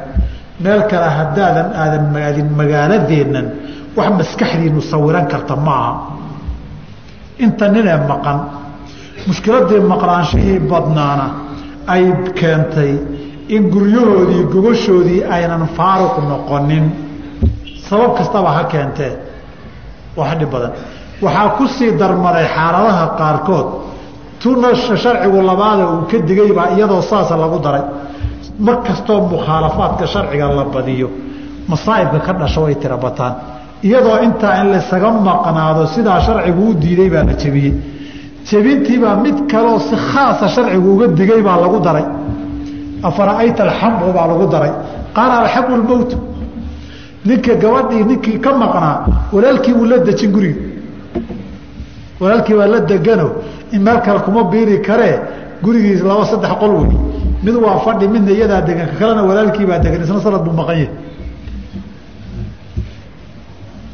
meel kale haddaadan aadan maadin magaaladeennan wax maskaxdiinu sawiran karta maaha. Inta ninee maqan mushkiladii maqnaanshihii badnaana ay keentay in guryahoodii gogoshoodii aynan faaruq noqonin. Sabab kastaba ha keentee. Waa hadhi badan. Waxaa ku sii darmaday xaaladaha qaarkood. Tuna sharcigu labaada uu ka digay baa iyadoo saasa lagu daray. Mar kastoo mukhaalafaadka sharciga la badiyo. Masaa'ibka ka dhasho way tira iyadoo intaa in laysaga maqnaado sidaa sharcigu u diiday baa la jebiyey. Jebintiibaa mid kaleoo si khaasa sharcigu uga digay baa lagu daray afara'ayta alxamu baa lagu daray qaala alxamu lmowtu ninka gabadhii ninkii ka maqnaa walaalkii wuu la dejin guriga walaalkii baa la degano meel kale kuma biiri karee gurigiis laba saddex qol wey mid waa fadhi midna iyadaa degan ka kalena walaalkii baa degan isna sanad buu maqan yahay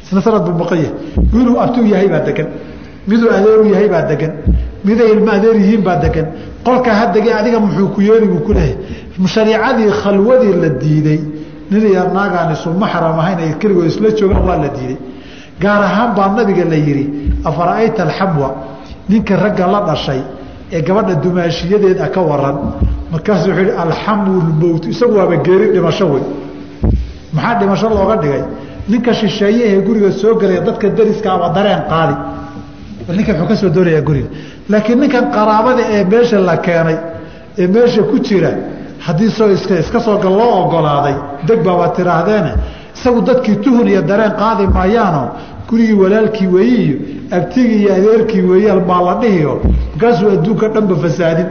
isna sanad buu maqan yahay miduu abtuu yahay baa degan miduu adeeru yahay baa degan miday ilmo adeer yihiin baa degan qolkaa hadege adiga muxuu ku yeeli buu ku leeyahay shariicadii khalwadii la diiday nin iyo naagaan isu maxram ahayn ay keligood isla joogaan waa la diiday. Gaar ahaan baa nabiga la yihi afara'ayta alxamwa? Ninka ragga la dhashay ee gabadha dumaashiyadeeda ka waran. Markaasu wuxuu yihi alxamu lmowt isagu waaba geeri dhimasho wey. Maxaa dhimasho looga dhigay? Ninka shisheeyahee guriga soo gelaya dadka dariskaaba dareen qaadi ninkan wuxuu ka soo doonayaa guriga. Laakiin ninkan qaraabada ee meesha la keenay ee meesha ku jira haddii soo iska soo gal loo ogolaaday deg baaba tiraahdeen isagu dadkii tuhun iyo dareen qaadi maayaano gurigii walaalkii weeye iyo abtigii iyo adeerkii weeyal baa la dhihiyo markaasuu adduunka dhanba fasaadin.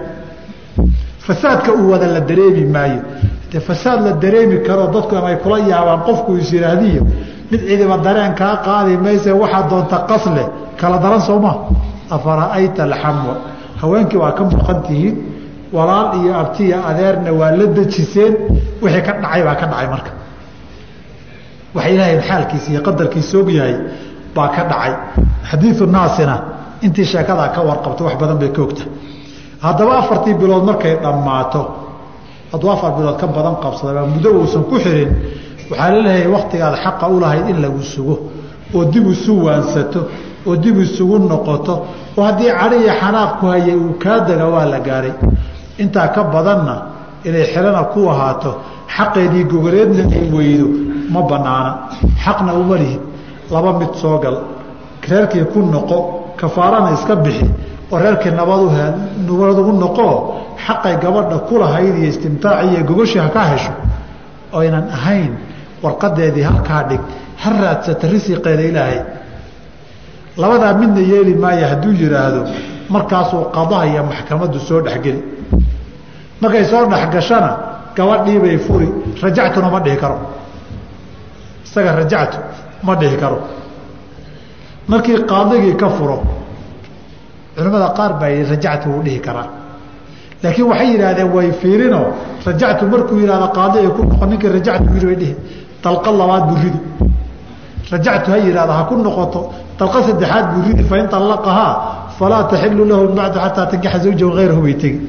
Fasaadka uu wada la dareemi maayo. De fasaad la dareemi karo dadku amay kula yaabaan qofku is yidhaahdiyo mid cidiba dareen kaa qaadi mayse waxaa doonta qasleh kala daran sooma afara'ayta alxamwa haweenkii waa ka muuqan tihiin. Walaal iyo abtiya adeerna waa la dejiseen. Wixii ka dhacay baa ka dhacay marka. Wax ilaahay xaalkiisa iyo qadarkiisa og yahay baa ka dhacay. Xadiiu naasina intii sheekadaa ka warqabta wax badan bay ka ogta. Haddaba afartii bilood markay dhammaato hadduu afar bilood ka badan qabsadaba muddo uusan ku xirin waxaa la leeyahay waktigaad xaqa u lahayd in lagu sugo oo dib isu waansato oo dib isugu noqoto oo haddii cadhi iyo xanaaq ku hayay uu kaa dega waa la gaaray. Intaa ka badanna inay xelana ku ahaato xaqeedii gogoleedna ay weydo ma banaana xaqna uma lihid laba mid soo gal. Reerkii ku noqo kafaarana iska bixi. Oo reerkii nabad nabad ugu noqoo xaqay gabadha kulahayd iyo istimtaaci iyo gogoshii ha ka hesho. Oynan ahayn warqadeedii halkaa dhig. Ha raadsata risiqeeda ilaahay labadaa midna yeeli maaya hadduu yidhaahdo markaasuu qadaha maxkamaddu soo dhexgeli markay soo dhexgashana gabadhiibay furi rajactuna ma dhihi karo. Isaga rajactu ma dhihi karo. Markii qaadigii ka furo culimmada qaar baa yidhi rajactu wuu dhihi karaa laakiin waxay yidhaahdeen way fiirinoo rajactu markuu yidhahdo qaadi ay ku noqon ninkii rajactu yidhi bay dhihi dalqa labaad buu ridi rajactu ha yidhahdo ha ku noqoto dalqa saddexaad buu ridi fain allaqahaa falaa taxilu lahu bacdu xataa tankixa zawjahu hayrahu bay tegi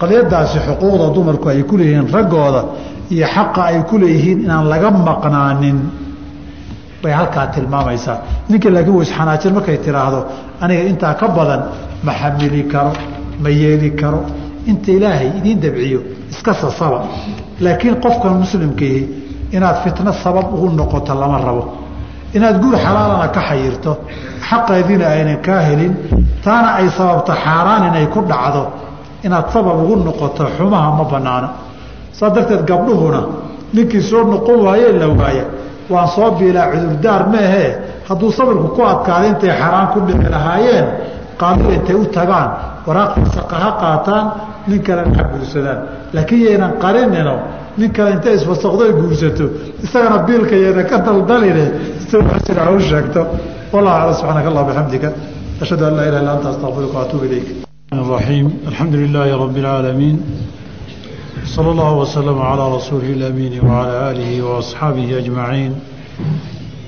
qadiyadaasi xuquuqda dumarku ay ku leeyihiin raggooda iyo xaqa ay ku leeyihiin inaan laga maqnaanin bay halkaa tilmaamaysaa ninka laakiin wuu isxanaajin markay tiraahdo aniga intaa ka badan ma xamili karo ma yeeli karo inta ilaahay idiin dabciyo iska sasaba laakiin qofkan muslimkiihi inaad fitno sabab ugu noqoto lama rabo. Inaad guur xalaalana ka xayirto xaqeediina aynan kaa helin taana ay sababto xaaraan inay ku dhacdo. Inaad sabab ugu noqoto xumaha ma banaano saa darteed gabdhuhuna ninkii soo noqon waayee la waaya waan soo biilaa cudurdaar meehee hadduu sabirku ku adkaada intay xaraan ku dhici lahaayeen qaadiga intay u tagaan waraaq fasaqa ha qaataan nin kalena ha guursadaan laakiin yaynan qarinino nin kale intay isfasaqdo ay guursato isagana biilka yaynan ka daldaline sida u sheegto wallahu aclam subxaanaka allah bixamdika ashhadu an laa ilaha illa anta astaqfiruka waatuubu ilayk الرحيم الحمد لله رب العالمين صلى الله وسلم على رسوله الأمين وعلى آله وأصحابه أجمعين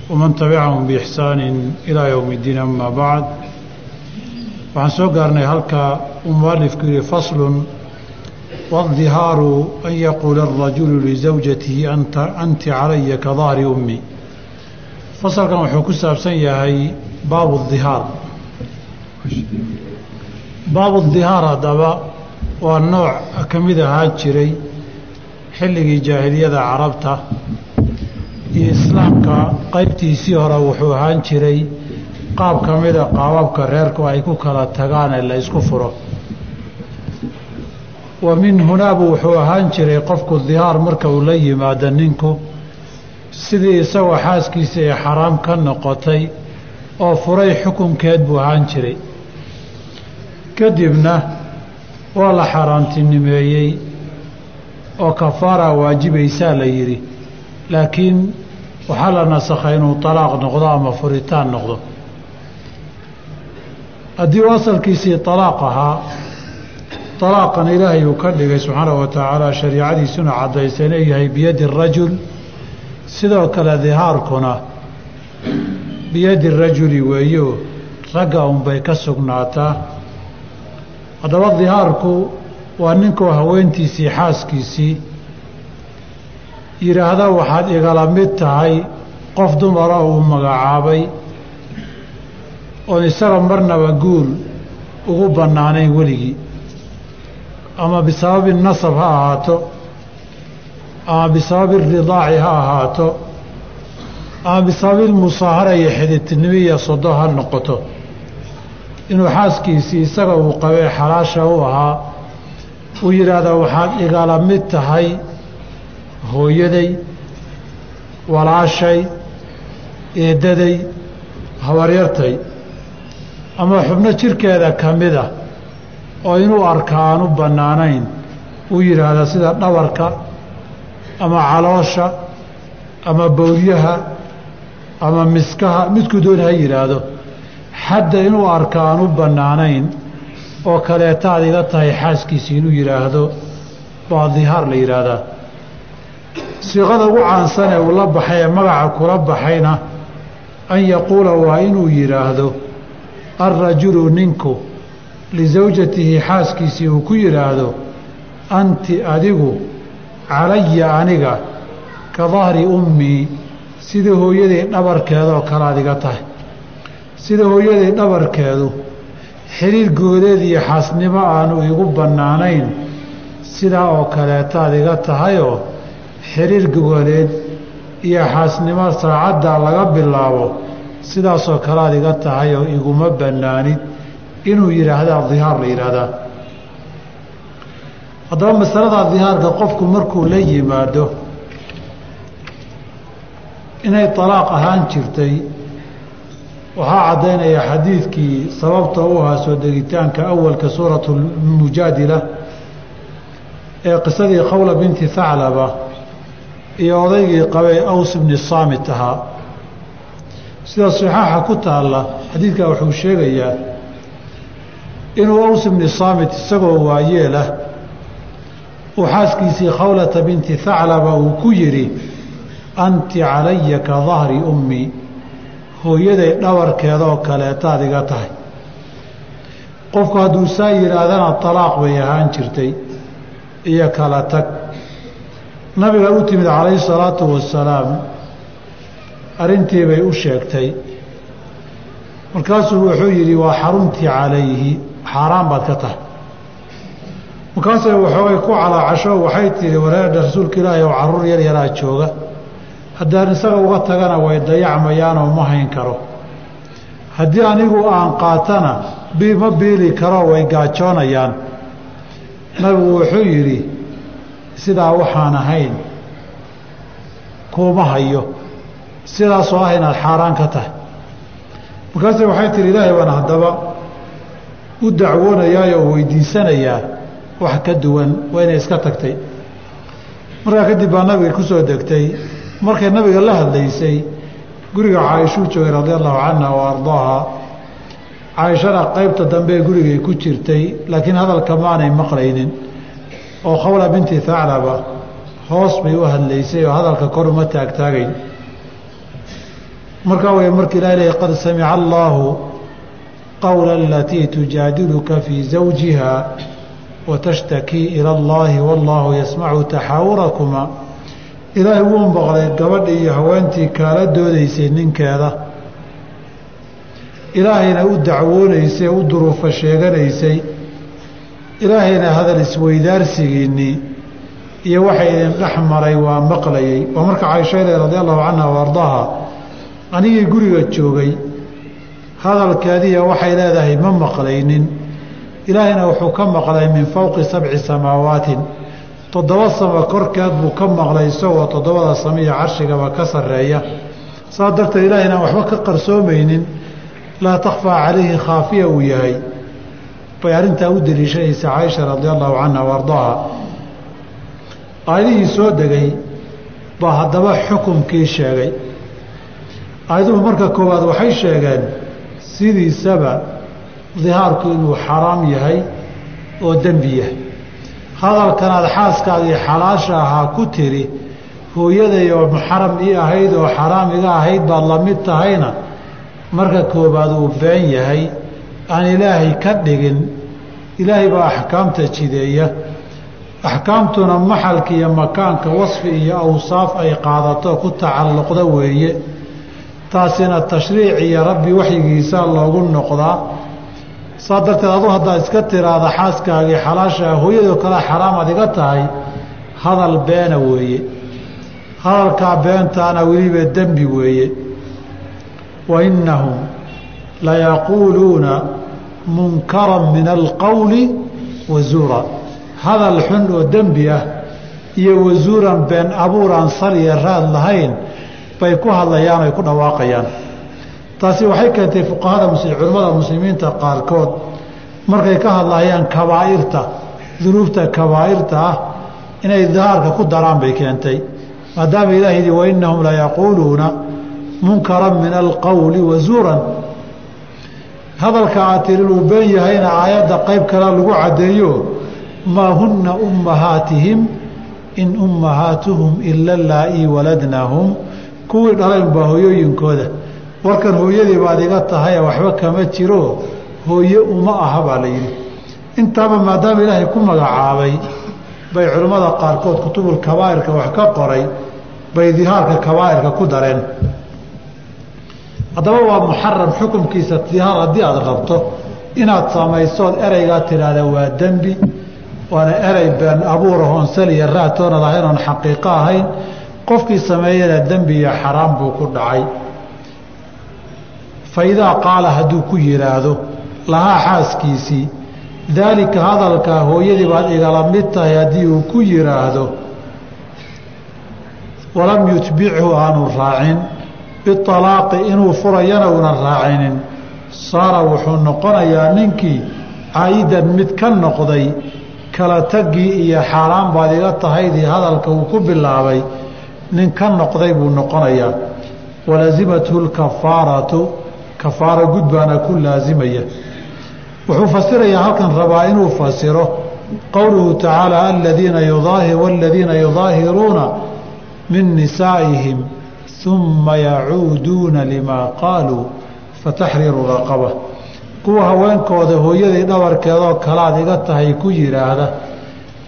ومن تبعهم بإحسان إلى يوم الدين أما بعد waxaan soo gaarnay halka uu mualifku yihi faslu waاdihaaru an yaquula الrajulu lizawjatihi anti calaya ka dahri ummi fasalkan wuxuu ku saabsan yahay baabu dihaar baabu dihaar haddaba waa nooc ka mid ahaan jiray xilligii jaahiliyada carabta iyo islaamka qaybtiisii hore wuxuu ahaan jiray qaab ka mida qaababka reerku ay ku kala tagaan ee la ysku furo wa min hunaabu wuxuu ahaan jiray qofku dihaar marka uu la yimaado ninku. Sidii isagoo xaaskiisa ee xaraam ka noqotay oo furay xukunkeed buu ahaan jiray. Kadibna waa la xaaraantinimeeyey oo kafaara waajibaysaa la yidhi. Laakiin waxaa la nasakhay inuu talaaq noqdo ama furitaan noqdo. Haddii uu asalkiisii talaaq ahaa talaaqan ilaahay uu ka dhigay subxaanahu wa tacaala shariicadiisuna caddaysa inuu yahay biyadi rajul sidoo kale dihaarkuna biyadi rajuli weeyo ragga unbay ka sugnaataa haddaba dihaarku waa ninkuu haweentiisii xaaskiisii yidhaahda waxaad igala mid tahay qof dumara uu magacaabay oon isaga marnaba guur ugu bannaanayn weligii ama bisababi nasab ha ahaato ama bisababi ridaaci ha ahaato ama bisababi musaahara iyo xididtinimo iyo sodo ha noqoto. Inuu xaaskiisii isaga uu qabee xalaasha u ahaa uu yidhaahda waxaad igala mid tahay hooyaday walaashay eeddaday habaryartay ama xubno jirkeeda ka mida oo inuu arka aan u bannaanayn uu yidhaahda sida dhabarka ama caloosha ama bowdyaha ama miskaha midkuu dooni ha yidhaahdo. Xadda inuu arka aan u bannaanayn oo kaleetaad iga tahay xaaskiisi inuu yidhaahdo waa dihaar la yidhaahdaa. Siiqada ugu caansan ee la baxay ee magaca kula baxayna an yaquula waa inuu yidhaahdo alrajulu ninku lisawjatihi xaaskiisii uu ku yidhaahdo anti adigu calaya aniga ka dahri ummii sida hooyaday dhabarkeedaoo kale ad iga tahay sida hooyaday dhabarkeedu xiriir goodeed iyo xaasnimo aanu igu bannaanayn sidaa oo kaleetaad iga tahayoo xiriir gogoleed iyo xaasnimo saacaddaa laga bilaabo sidaasoo kalead iga tahayoo iguma bannaanid inuu yidhaahdaa dihaar la yidhaahdaa. Haddaba masalada dihaarka qofku markuu la yimaado inay talaaq ahaan jirtay waxaa caddaynaya xadiidkii sababta u ahaa soo degitaanka awalka suuratu mujaadila ee qisadii khawla binti thaclaba iyo odaygii qabay aws bni saamit ahaa. Sida saxaaxa ku taalla xadiidkaa wuxuu sheegayaa inuu aws bni saamit isagoo waayeelah uu xaaskiisii khawlata binti thaclaba uu ku yidhi anti calaya ka dahri ummii hooyaday dhabarkeedaoo kaleetaad iga tahay. Qofku hadduu saa yidhaahdana talaaq bay ahaan jirtay iyo kala tag. Nabiga u timid calayhi salaatu wasalaam arrintii bay u sheegtay. Markaasuu wuxuu yidhi waa xaruntii calayhi xaaraan baad ka tahay. Markaasay waxoogay ku calaacasho waxay tihi wareerdha rasuulka ilaahi oo carruur yar yaraa jooga. Haddaan isaga uga tagana way dayacmayaanoo ma hayn karo. Haddii anigu aan qaatana ma biili karo way gaajoonayaan. Nabigu wuxuu yidhi sidaa waxaan ahayn kuuma hayo. Sidaasoo ah inaad xaaraan ka tahay. Markaase waxay tihi ilaahay baan haddaba u dacwoonayaa oo weydiisanayaa wax ka duwan waa inay iska tagtay. Markaa kadib baa nabiga ku soo degtay. Markay nabiga la hadlaysay guriga caaishuu joogay radia allahu canha wa ardaaha caaishana qaybta dambe gurigay ku jirtay laakiin hadalka maanay maqlaynin. Oo khawla binti thaclaba hoos bay u hadlaysay oo hadalka kor uma taagtaagayn. Markaa way marka ilahi leey qad samica allaahu qowla alatii tujaadiluka fii zawjiha watashtakii ila allaahi wallaahu yasmacu taxaawurakuma ilaahay wuu maqlay gabadhii iyo haweentii kaala doodaysay ninkeeda ilaahayna u dacwoonaysay u duruufo sheeganaysay ilaahayna hadal isweydaarsigiinnii iyo waxa idin dhex maray waa maqlayay waa marka caaishayle radi allahu canha wa ardaaha anigii guriga joogay hadalkeediiya waxay leedahay ma maqlaynin. Ilaahayna wuxuu ka maqlay min fowqi sabci samaawaatin toddoba samo korkeed buu ka maqlay isagoo toddobada samiya carshigaba ka sarreeya. Saas darteed ilahay inaan waxba ka qarsoomaynin. Laa takhfaa calayhi khaafiya uu yahay. Bay arrintaa u deliishanaysa caaisha radi allahu canha wa aayadihii soo degay baa haddaba xukumkii sheegay. Aayaduhu marka koowaad waxay sheegeen sidiisaba dihaarku inuu xaraam yahay oo dembi yahay. Hadalkanaad xaaskaagii xalaasha ahaa ku tiri hooyaday oo muxaram ii ahayd oo xaraam iga ahayd baad la mid tahayna. Marka koowaad uu been yahay aan ilaahay ka dhigin. Ilaahay baa axkaamta jideeya. Axkaamtuna maxalka iyo makaanka wasfi iyo awsaaf ay qaadato ku tacalluqda weeye taasina tashriic iyo rabbi waxyigiisaa loogu noqdaa saa darteed adu haddaad iska tiraada xaaskaagii xalaashaa hooyadoo kale xaraamaad iga tahay hadal beena weeye. Hadalkaa beentaana weliba dembi weeye. Wa innahum layaquuluuna munkaran min alqowli wa zuura hadal xun oo dembi ah iyo wasuuran been abuuraan saliya raad lahayn bay ku hadlayaan ay ku dhawaaqayaan. Taasi waxay keentay fuqahada culimmada muslimiinta qaarkood. Markay ka hadlayaan kabaa'irta dunuubta kabaa'irta ah inay dahaarka ku daraan bay keentay. Maadaama ilaah yidhi wainahum layaquuluuna munkaran min alqowli wazuuran hadalka aad tiri inuu been yahayna aayadda qayb kale lagu caddeeyo maa hunna ummahaatihim in ummahaatuhum ila laa-ii waladnahum kuwii dhalaynbaa hooyooyinkooda. Warkan hooyadii baad iga tahay waxba kama jiro hooye uma aha baa la yidhi. Intaaba maadaama ilaahay ku magacaabay bay culimmada qaarkood kutubul kabaa'irka wax ka qoray bay dihaarka kabaa'irka ku dareen. Haddaba waa muxaram xukunkiisa dihaar haddii aada rabto inaad samaysood ereygaa tidhaahda waa dembi waana erey been abuura hoonsaliya raatoona lahayn oon xaqiiqo ahayn qofkii sameeyana dembi iyo xaraam buu ku dhacay. Fa idaa qaala hadduu ku yidhaahdo lahaa xaaskiisii daalika hadalkaa hooyadii baad igala mid tahay haddii uu ku yidhaahdo walam yutbichu aanu raacin bialaaqi inuu furayana uunan raacinin. Saara wuxuu noqonayaa ninkii caayidan mid ka noqday kala tagii iyo xaaraan baad iga tahaydii hadalka uu ku bilaabay nin ka noqday buu noqonayaa. Walasimathu lkafaaratu kafaaro gud baana ku laasimaya wuxuu fasirayaa halkan rabaa inuu fasiro qowluhu tacaala aladiina waladiina yudaahiruuna min nisaa'ihim uma yacuuduuna limaa qaaluu fataxriiru raqaba. Kuwa haweenkooda hooyadii dhabarkeedoo kalaad iga tahay ku yidhaahda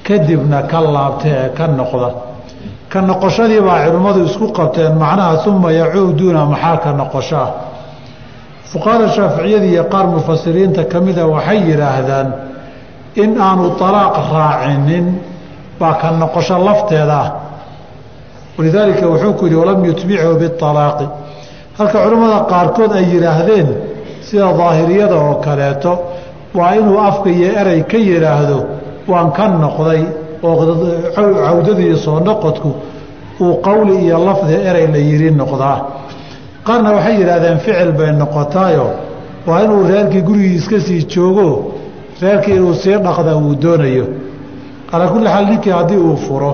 kadibna ka laabta ee ka noqda ka noqoshadii baa culimmadu isku qabteen macnaha uma yacuuduuna maxaa ka noqosho ah fuqahada shaaficiyada iyo qaar mufasiriinta ka mida waxay yidhaahdaan in aanu talaaq raacinin baa ka noqosho lafteeda. Ah walidaalika wuxuu ku yidhi walam yutbichu bialaaqi halka culimmada qaarkood ay yidhaahdeen sida daahiriyada oo kaleeto waa inuu afka iyo erey ka yidhaahdo waan ka noqday oo cawdada iyo soo noqodku uu qowli iyo lafdi erey la yidhi noqdaa qaarna waxay yidhaahdeen ficil bay noqotaayo. Waa inuu reerkii gurigii iska sii joogo reerkii inuu sii dhaqda uu doonayo. Calaa kulli xaal ninkii haddii uu furo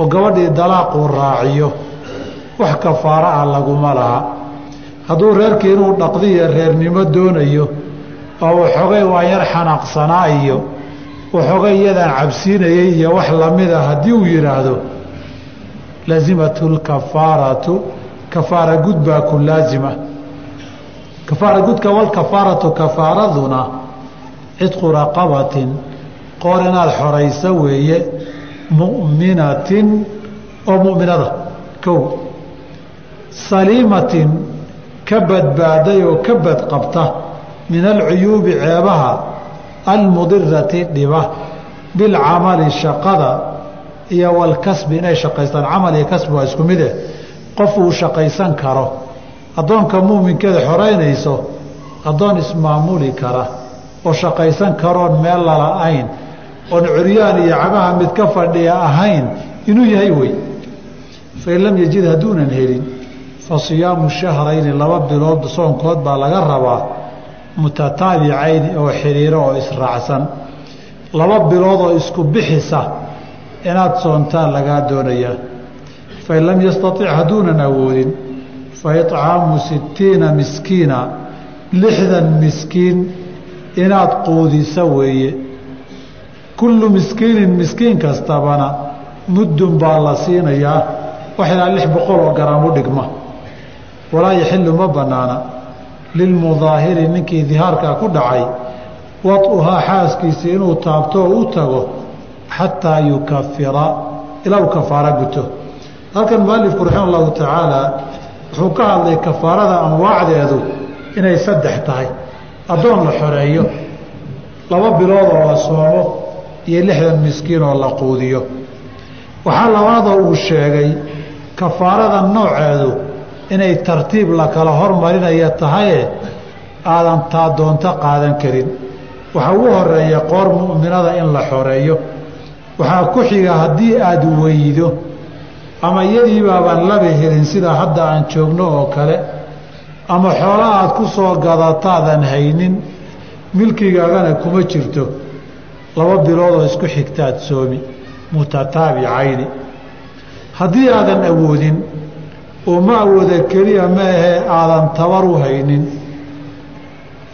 oo gabadhii dalaaquu raaciyo wax kafaaro ah laguma laha. Hadduu reerkii inuu dhaqdiyo reernimo doonayo oo waxoogay waa yar xanaaqsanaa iyo waxoogay iyadaan cabsiinayay iyo wax lamida haddii uu yidhaahdo lazimathu lkafaaratu kafaara gud baa ku laazima. Kafaara gudka walkafaaratu kafaaraduna cidqu raqabatin qoor inaad xorayso weeye mu'minatin oo mu'minada kow saliimatin ka badbaaday oo ka badqabta min alcuyuubi ceebaha almudirati dhiba bilcamali shaqada iyo walkasbi inay shaqaystaan. Camal iyo kasbi waa isku mide qof uu shaqaysan karo addoonka muuminkeeda xoreynayso addoon ismaamuli kara oo shaqaysan karoon meel lala-ayn oon curyaan iyo cagaha mid ka fadhiya ahayn inuu yahay wey. Fain lam yajid hadduunan helin fa siyaamu shahrayni laba bilood soonkood baa laga rabaa mutataabicayni oo xidhiiro oo israacsan. Laba bilood oo isku bixisa inaad soontaan lagaa doonayaa fain lam yastatic hadduunan awoodin fa icaamu sittiina miskiina lixdan miskiin inaad quudisa weeye. Kullu miskiinin miskiin kastabana muddun baa la siinayaa. Wax ilaa lix boqol oo garaam u dhigma. Walaa yaxilu ma bannaana lilmudaahiri ninkii dihaarkaa ku dhacay wad'uhaa xaaskiisa inuu taabto oo u tago xataa yukafira ilaa uu kafaaro guto halkan mualifku raxima allahu tacaala wuxuu ka hadlay kafaarada anwaacdeedu inay saddex tahay addoon la xoreeyo laba bilood oo la soomo iyo lixdan miskiin oo la quudiyo waxaa labaadoo uu sheegay kafaarada nooceedu inay tartiib la kala hormarinaya tahaye aadan taa doonto qaadan karin. Waxaa ugu horreeya qoor mu'minada in la xoreeyo. Waxaa ku xiga haddii aada weydo ama iyadiibaabaan laba helin sida hadda aan joogno oo kale ama xoola aad ku soo gadataadan haynin milkigaagana kuma jirto. Laba biloodoo isku xigtaad soomi mutataabicayni. Haddii aadan awoodin oo ma awooda keliya ma ahee aadan tabar u haynin.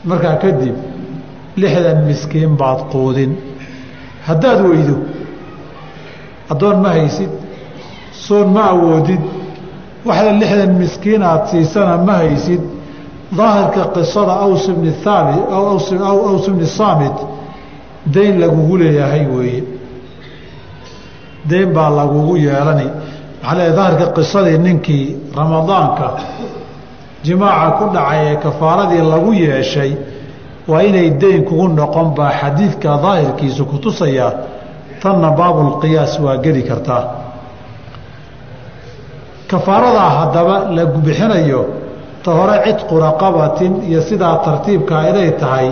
Markaa kadib lixdan miskiin baad quudin. Haddaad weydo addoon ma haysid soon ma awoodid. Waxda lixdan miskiin aad siisana ma haysid. Daahirka qisada aws bni bni saamit dayn lagugu leeyahay weeye. Dayn baa lagugu yeelani maxaa leeyahay daahirka qisadii ninkii ramadaanka jimaaca ku dhacay ee kafaaradii lagu yeeshay waa inay dayn kugu noqon baa xadiidka daahirkiisu ku tusayaa tanna baabulqiyaas waa geli kartaa kafaaradaa haddaba la bixinayo ta hore cidqu raqabatin iyo sidaa tartiibkaa inay tahay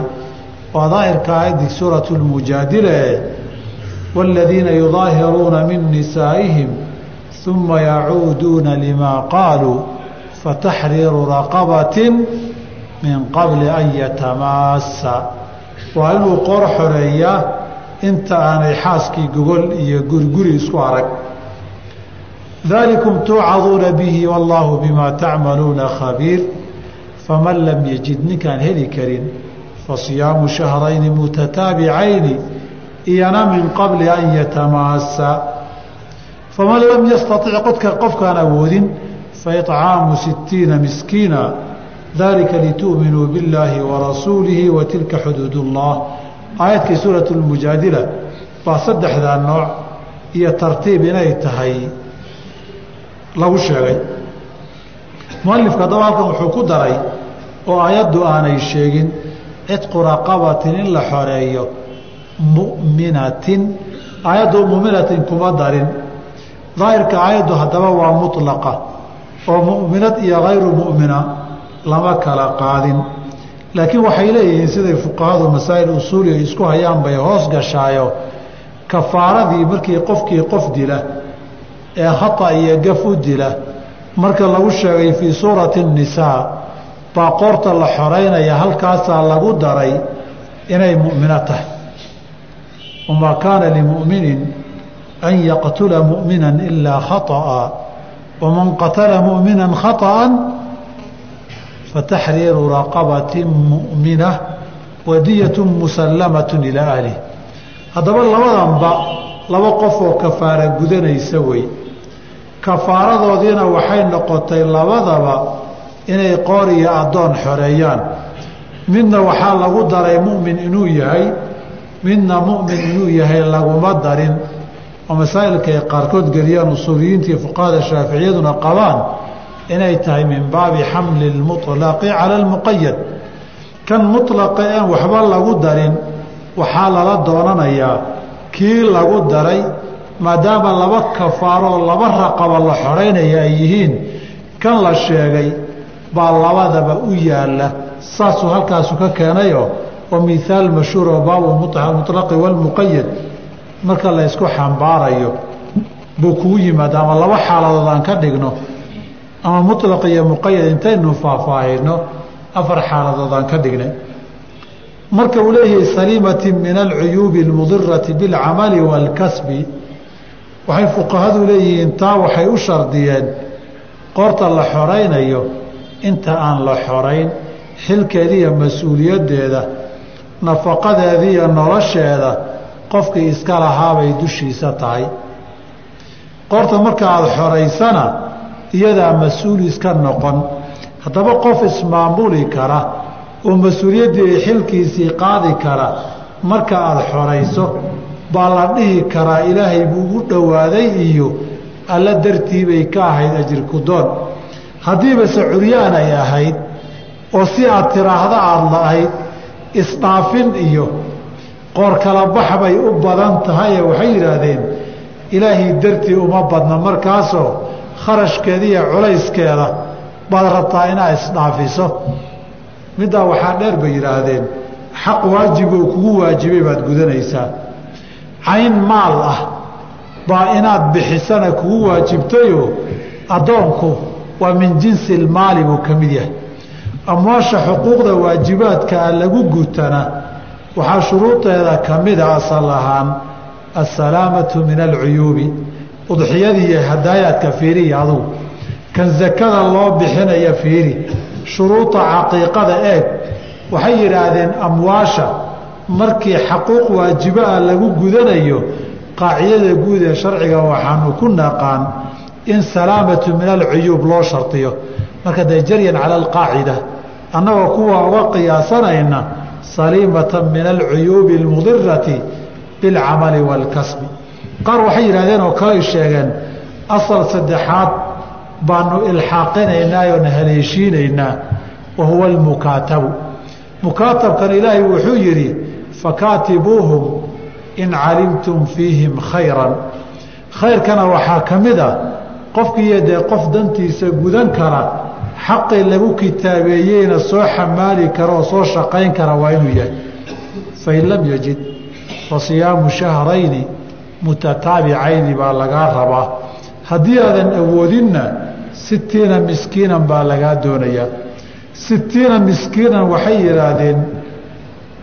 waa daahirka aayaddii suuratu lmujaadila e waaladiina yudaahiruuna min nisaa'ihim uma yacuuduuna limaa qaaluu fataxriiru raqabatin min qabli an yatamaassa waa inuu qoor xoreeyaa inta aanay xaaskii gogol iyo guriguri isku arag dalikum tuucaduuna bihi wallaahu bimaa tacmaluuna khabiir faman lam yajid ninkaan heli karin fasiyaamu shahrayni mutataabicayni iyana min qabli an yatamaassa faman lam yastatic qodka qofkaan awoodin faicaamu sittiina miskiina dalika litu'minuu billaahi warasuulihi wa tilka xuduud ullah aayadkii suuratu lmujaadila baa saddexdaa nooc iyo tartiib inay tahay lagu sheegay. Mualifka haddaba halkan wuxuu ku daray oo aayaddu aanay sheegin cidqu raqabatin in la xoreeyo mu'minatin aayaddu mu'minatin kuma darin daahirka aayaddu haddaba waa mutlaqa oo mu'minad iyo hayru mu'mina lama kala qaadin. Laakiin waxay leeyihiin siday fuqahadu masaa'il usuuli ay isku hayaan bay hoos gashaayo kafaaradii markii qofkii qof dila ee khata iyo gaf u dila. Marka lagu sheegay fii suurati الnisaa baa qoorta la xoreynaya halkaasaa lagu daray inay mu'mino tahay. Wamaa kaana limu'minin an yaqtula mu'mina ilaa khaطأa waman qatala mu'mina khaطأa fataxriiru raqabati mu'mina wadiyaة musallamaة ilaa ahlih haddaba labadanba laba qof oo kafaara gudanaysa wey kafaaradoodiina waxay noqotay labadaba inay qoor iyo addoon xoreeyaan midna waxaa lagu daray mu'min inuu yahay midna mu'min inuu yahay laguma darin oo masaa'ilka ay qaarkood geliyaan usuuliyiinta iyo fuqahada shaaficiyaduna qabaan inay tahay min baabi xamli lmuطlaqi cala lmuqayad kan mulaqa aan waxba lagu darin waxaa lala doonanayaa kii lagu daray maadaama laba kafaaro oo laba raqaba la xoraynaya ay yihiin kan la sheegay baa labadaba u yaalla. Saasuu halkaasu ka keenayo oo mihaal mashhuur oo baabu mulaqi wاlmuqayad marka la ysku xambaarayo buu kugu yimaada ama laba xaaladood aan ka dhigno ama muطlaq iyo muqayad intaynu faahfaahino afar xaaladood aan ka dhignay marka uu leeyahay saliimati min alcuyuubi اlmudirati biاlcamali wاlkasbi waxay fuqahadu leeyihiin taa waxay u shardiyeen qoorta la xoraynayo inta aan la xorayn xilkeediiyo mas-uuliyaddeeda nafaqadeediiyo nolosheeda qofkii iska lahaabay dushiisa tahay. Qoorta marka aada xoraysana iyadaa mas'uul iska noqon. Haddaba qof ismaamuli kara oo mas'uuliyaddii xilkiisii qaadi kara marka aada xorayso baa la dhihi karaa ilaahay buu ugu dhowaaday iyo alla dartii bay ka ahayd ajirkudoon haddiibase curyaan ay ahayd oo si aad tiraahdo aada la-ayd isdhaafin iyo qoor kala bax bay u badan tahaye waxay yidhaahdeen ilaahay dartii uma badna markaasoo kharashkeeda iyo culayskeeda baad rabtaa inaad isdhaafiso. Middaa waxaa dheer bay yidhaahdeen xaq waajib kugu waajibay baad gudanaysaa. Cayn maal ah baa inaad bixisana kugu waajibtayoo addoonku waa min jinsi ilmaali buu ka mid yahay. Amwaasha xuquuqda waajibaadkaa lagu gutana waxaa shuruudeeda ka mida asal ahaan assalaamatu min alcuyuubi udxiyadii hadaayaadka fiiriya adugu. Kan sakada loo bixinaya fiiri shuruuda caqiiqada eeg waxay yidhaahdeen amwaasha markii xaquuq waajibo ah lagu gudanayo qaacidada guud ee sharciga waxaanu ku naqaan in salaamatu min alcuyuub loo shardiyo marka dee jaryan cala alqaacida annagoo kuwa uga qiyaasanayna saliimatan min alcuyuubi almudirati bilcamali waalkasbi. Qaar waxay yidhahdeen oo kaley sheegeen asal saddexaad baanu ilxaaqinaynaa oona haleeshiinaynaa wa huwa almukaatabu. Mukaatabkan ilaahay wuxuu yidhi fakaatibuuhum in calimtum fiihim khayran. Khayrkana waxaa ka mid a qofkiiyo dee qof dantiisa gudan kara xaqii lagu kitaabeeyeyna soo xamaali kara oo soo shaqayn kara waa inuu yahay. Fain lam yajid fa siyaamu shahrayni mutataabicayni baa lagaa rabaa. Haddii aadan awoodinna sitiina miskiinan baa lagaa doonayaa. Sitiina miskiinan waxay yidhaahdeen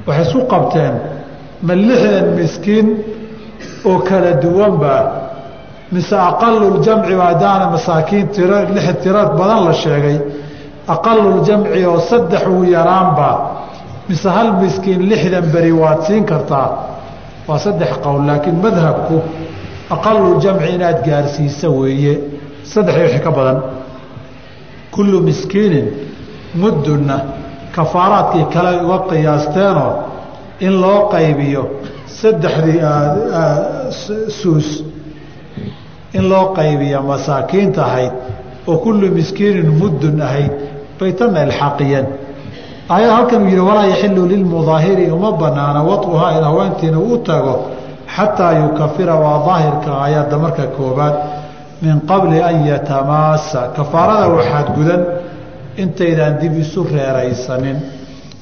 waxay isku qabteen ma lixdan miskiin oo kala duwanba mise aqaluljamci maadaana masaakiin tiro lix tiro badan la sheegay. Aqaluljamci oo saddex uu yaraanba mise hal miskiin lixdan beri waad siin kartaa. Waa saddex qowl laakiin madhabku aqaluljamci inaad gaarsiisa weeye. Saddex wixii ka badan. Kullu miskiinin muddunna kafaaraadkii kale uga qiyaasteenoo in loo qaybiyo saddexdii suus in loo qaybiyo masaakiinta ahayd oo kullu miskiinin muddun ahayd bay tanna ilxaaqiyeen aayad halkan uu yidhi walaa yaxilu lilmudaahiri uma banaana waطuhaa in haweentiina u tago xataa yukafira waa daahirka aayadda marka koobaad min qabli an yatamaasa kafaarada waxaad gudan intaydaan dib isu reeraysanin.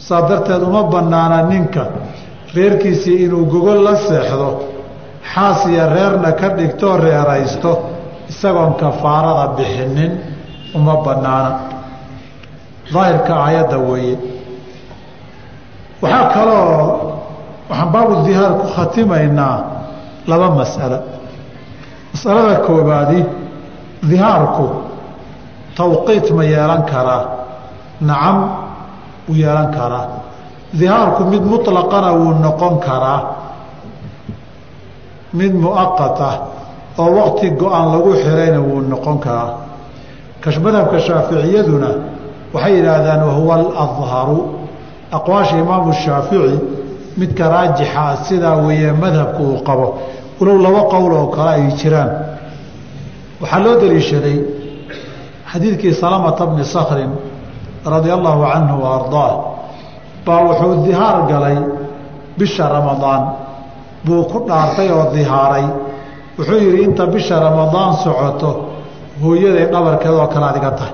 Saa darteed uma banaana ninka reerkiisii inuu gogol la seexdo xaas iyo reerna ka dhigtoo reeraysto isagoon kafaarada bixinin uma banaana daahirka aayadda weeye. Waxaa kaloo waxaan baabu dihaar ku khatimaynaa laba mas'alo masalada koobaadi dihaarku tawqiit ma yeelan karaa nacam wuu yeelan karaa. Dihaarku mid muطlaqana wuu noqon karaa mid muaqat ah oo waqti go'aan lagu xirayna wuu noqon karaa. Madhabka shaaficiyaduna waxay yidhaahdaan wahuwa aladharu aqwaasha imaamu shaafici midka raajixa sidaa weeye madhabku uu qabo walow laba qowl oo kale ay jiraan. Waxaa loo daliishaday xadiidkii salamata bni sakrin radia allahu canhu wa baa wuxuu dihaar galay bisha ramadaan buu ku dhaartay oo dihaaray. Wuxuu yidhi inta bisha ramadaan socoto hooyaday dhabarkeedoo kale adiga tahay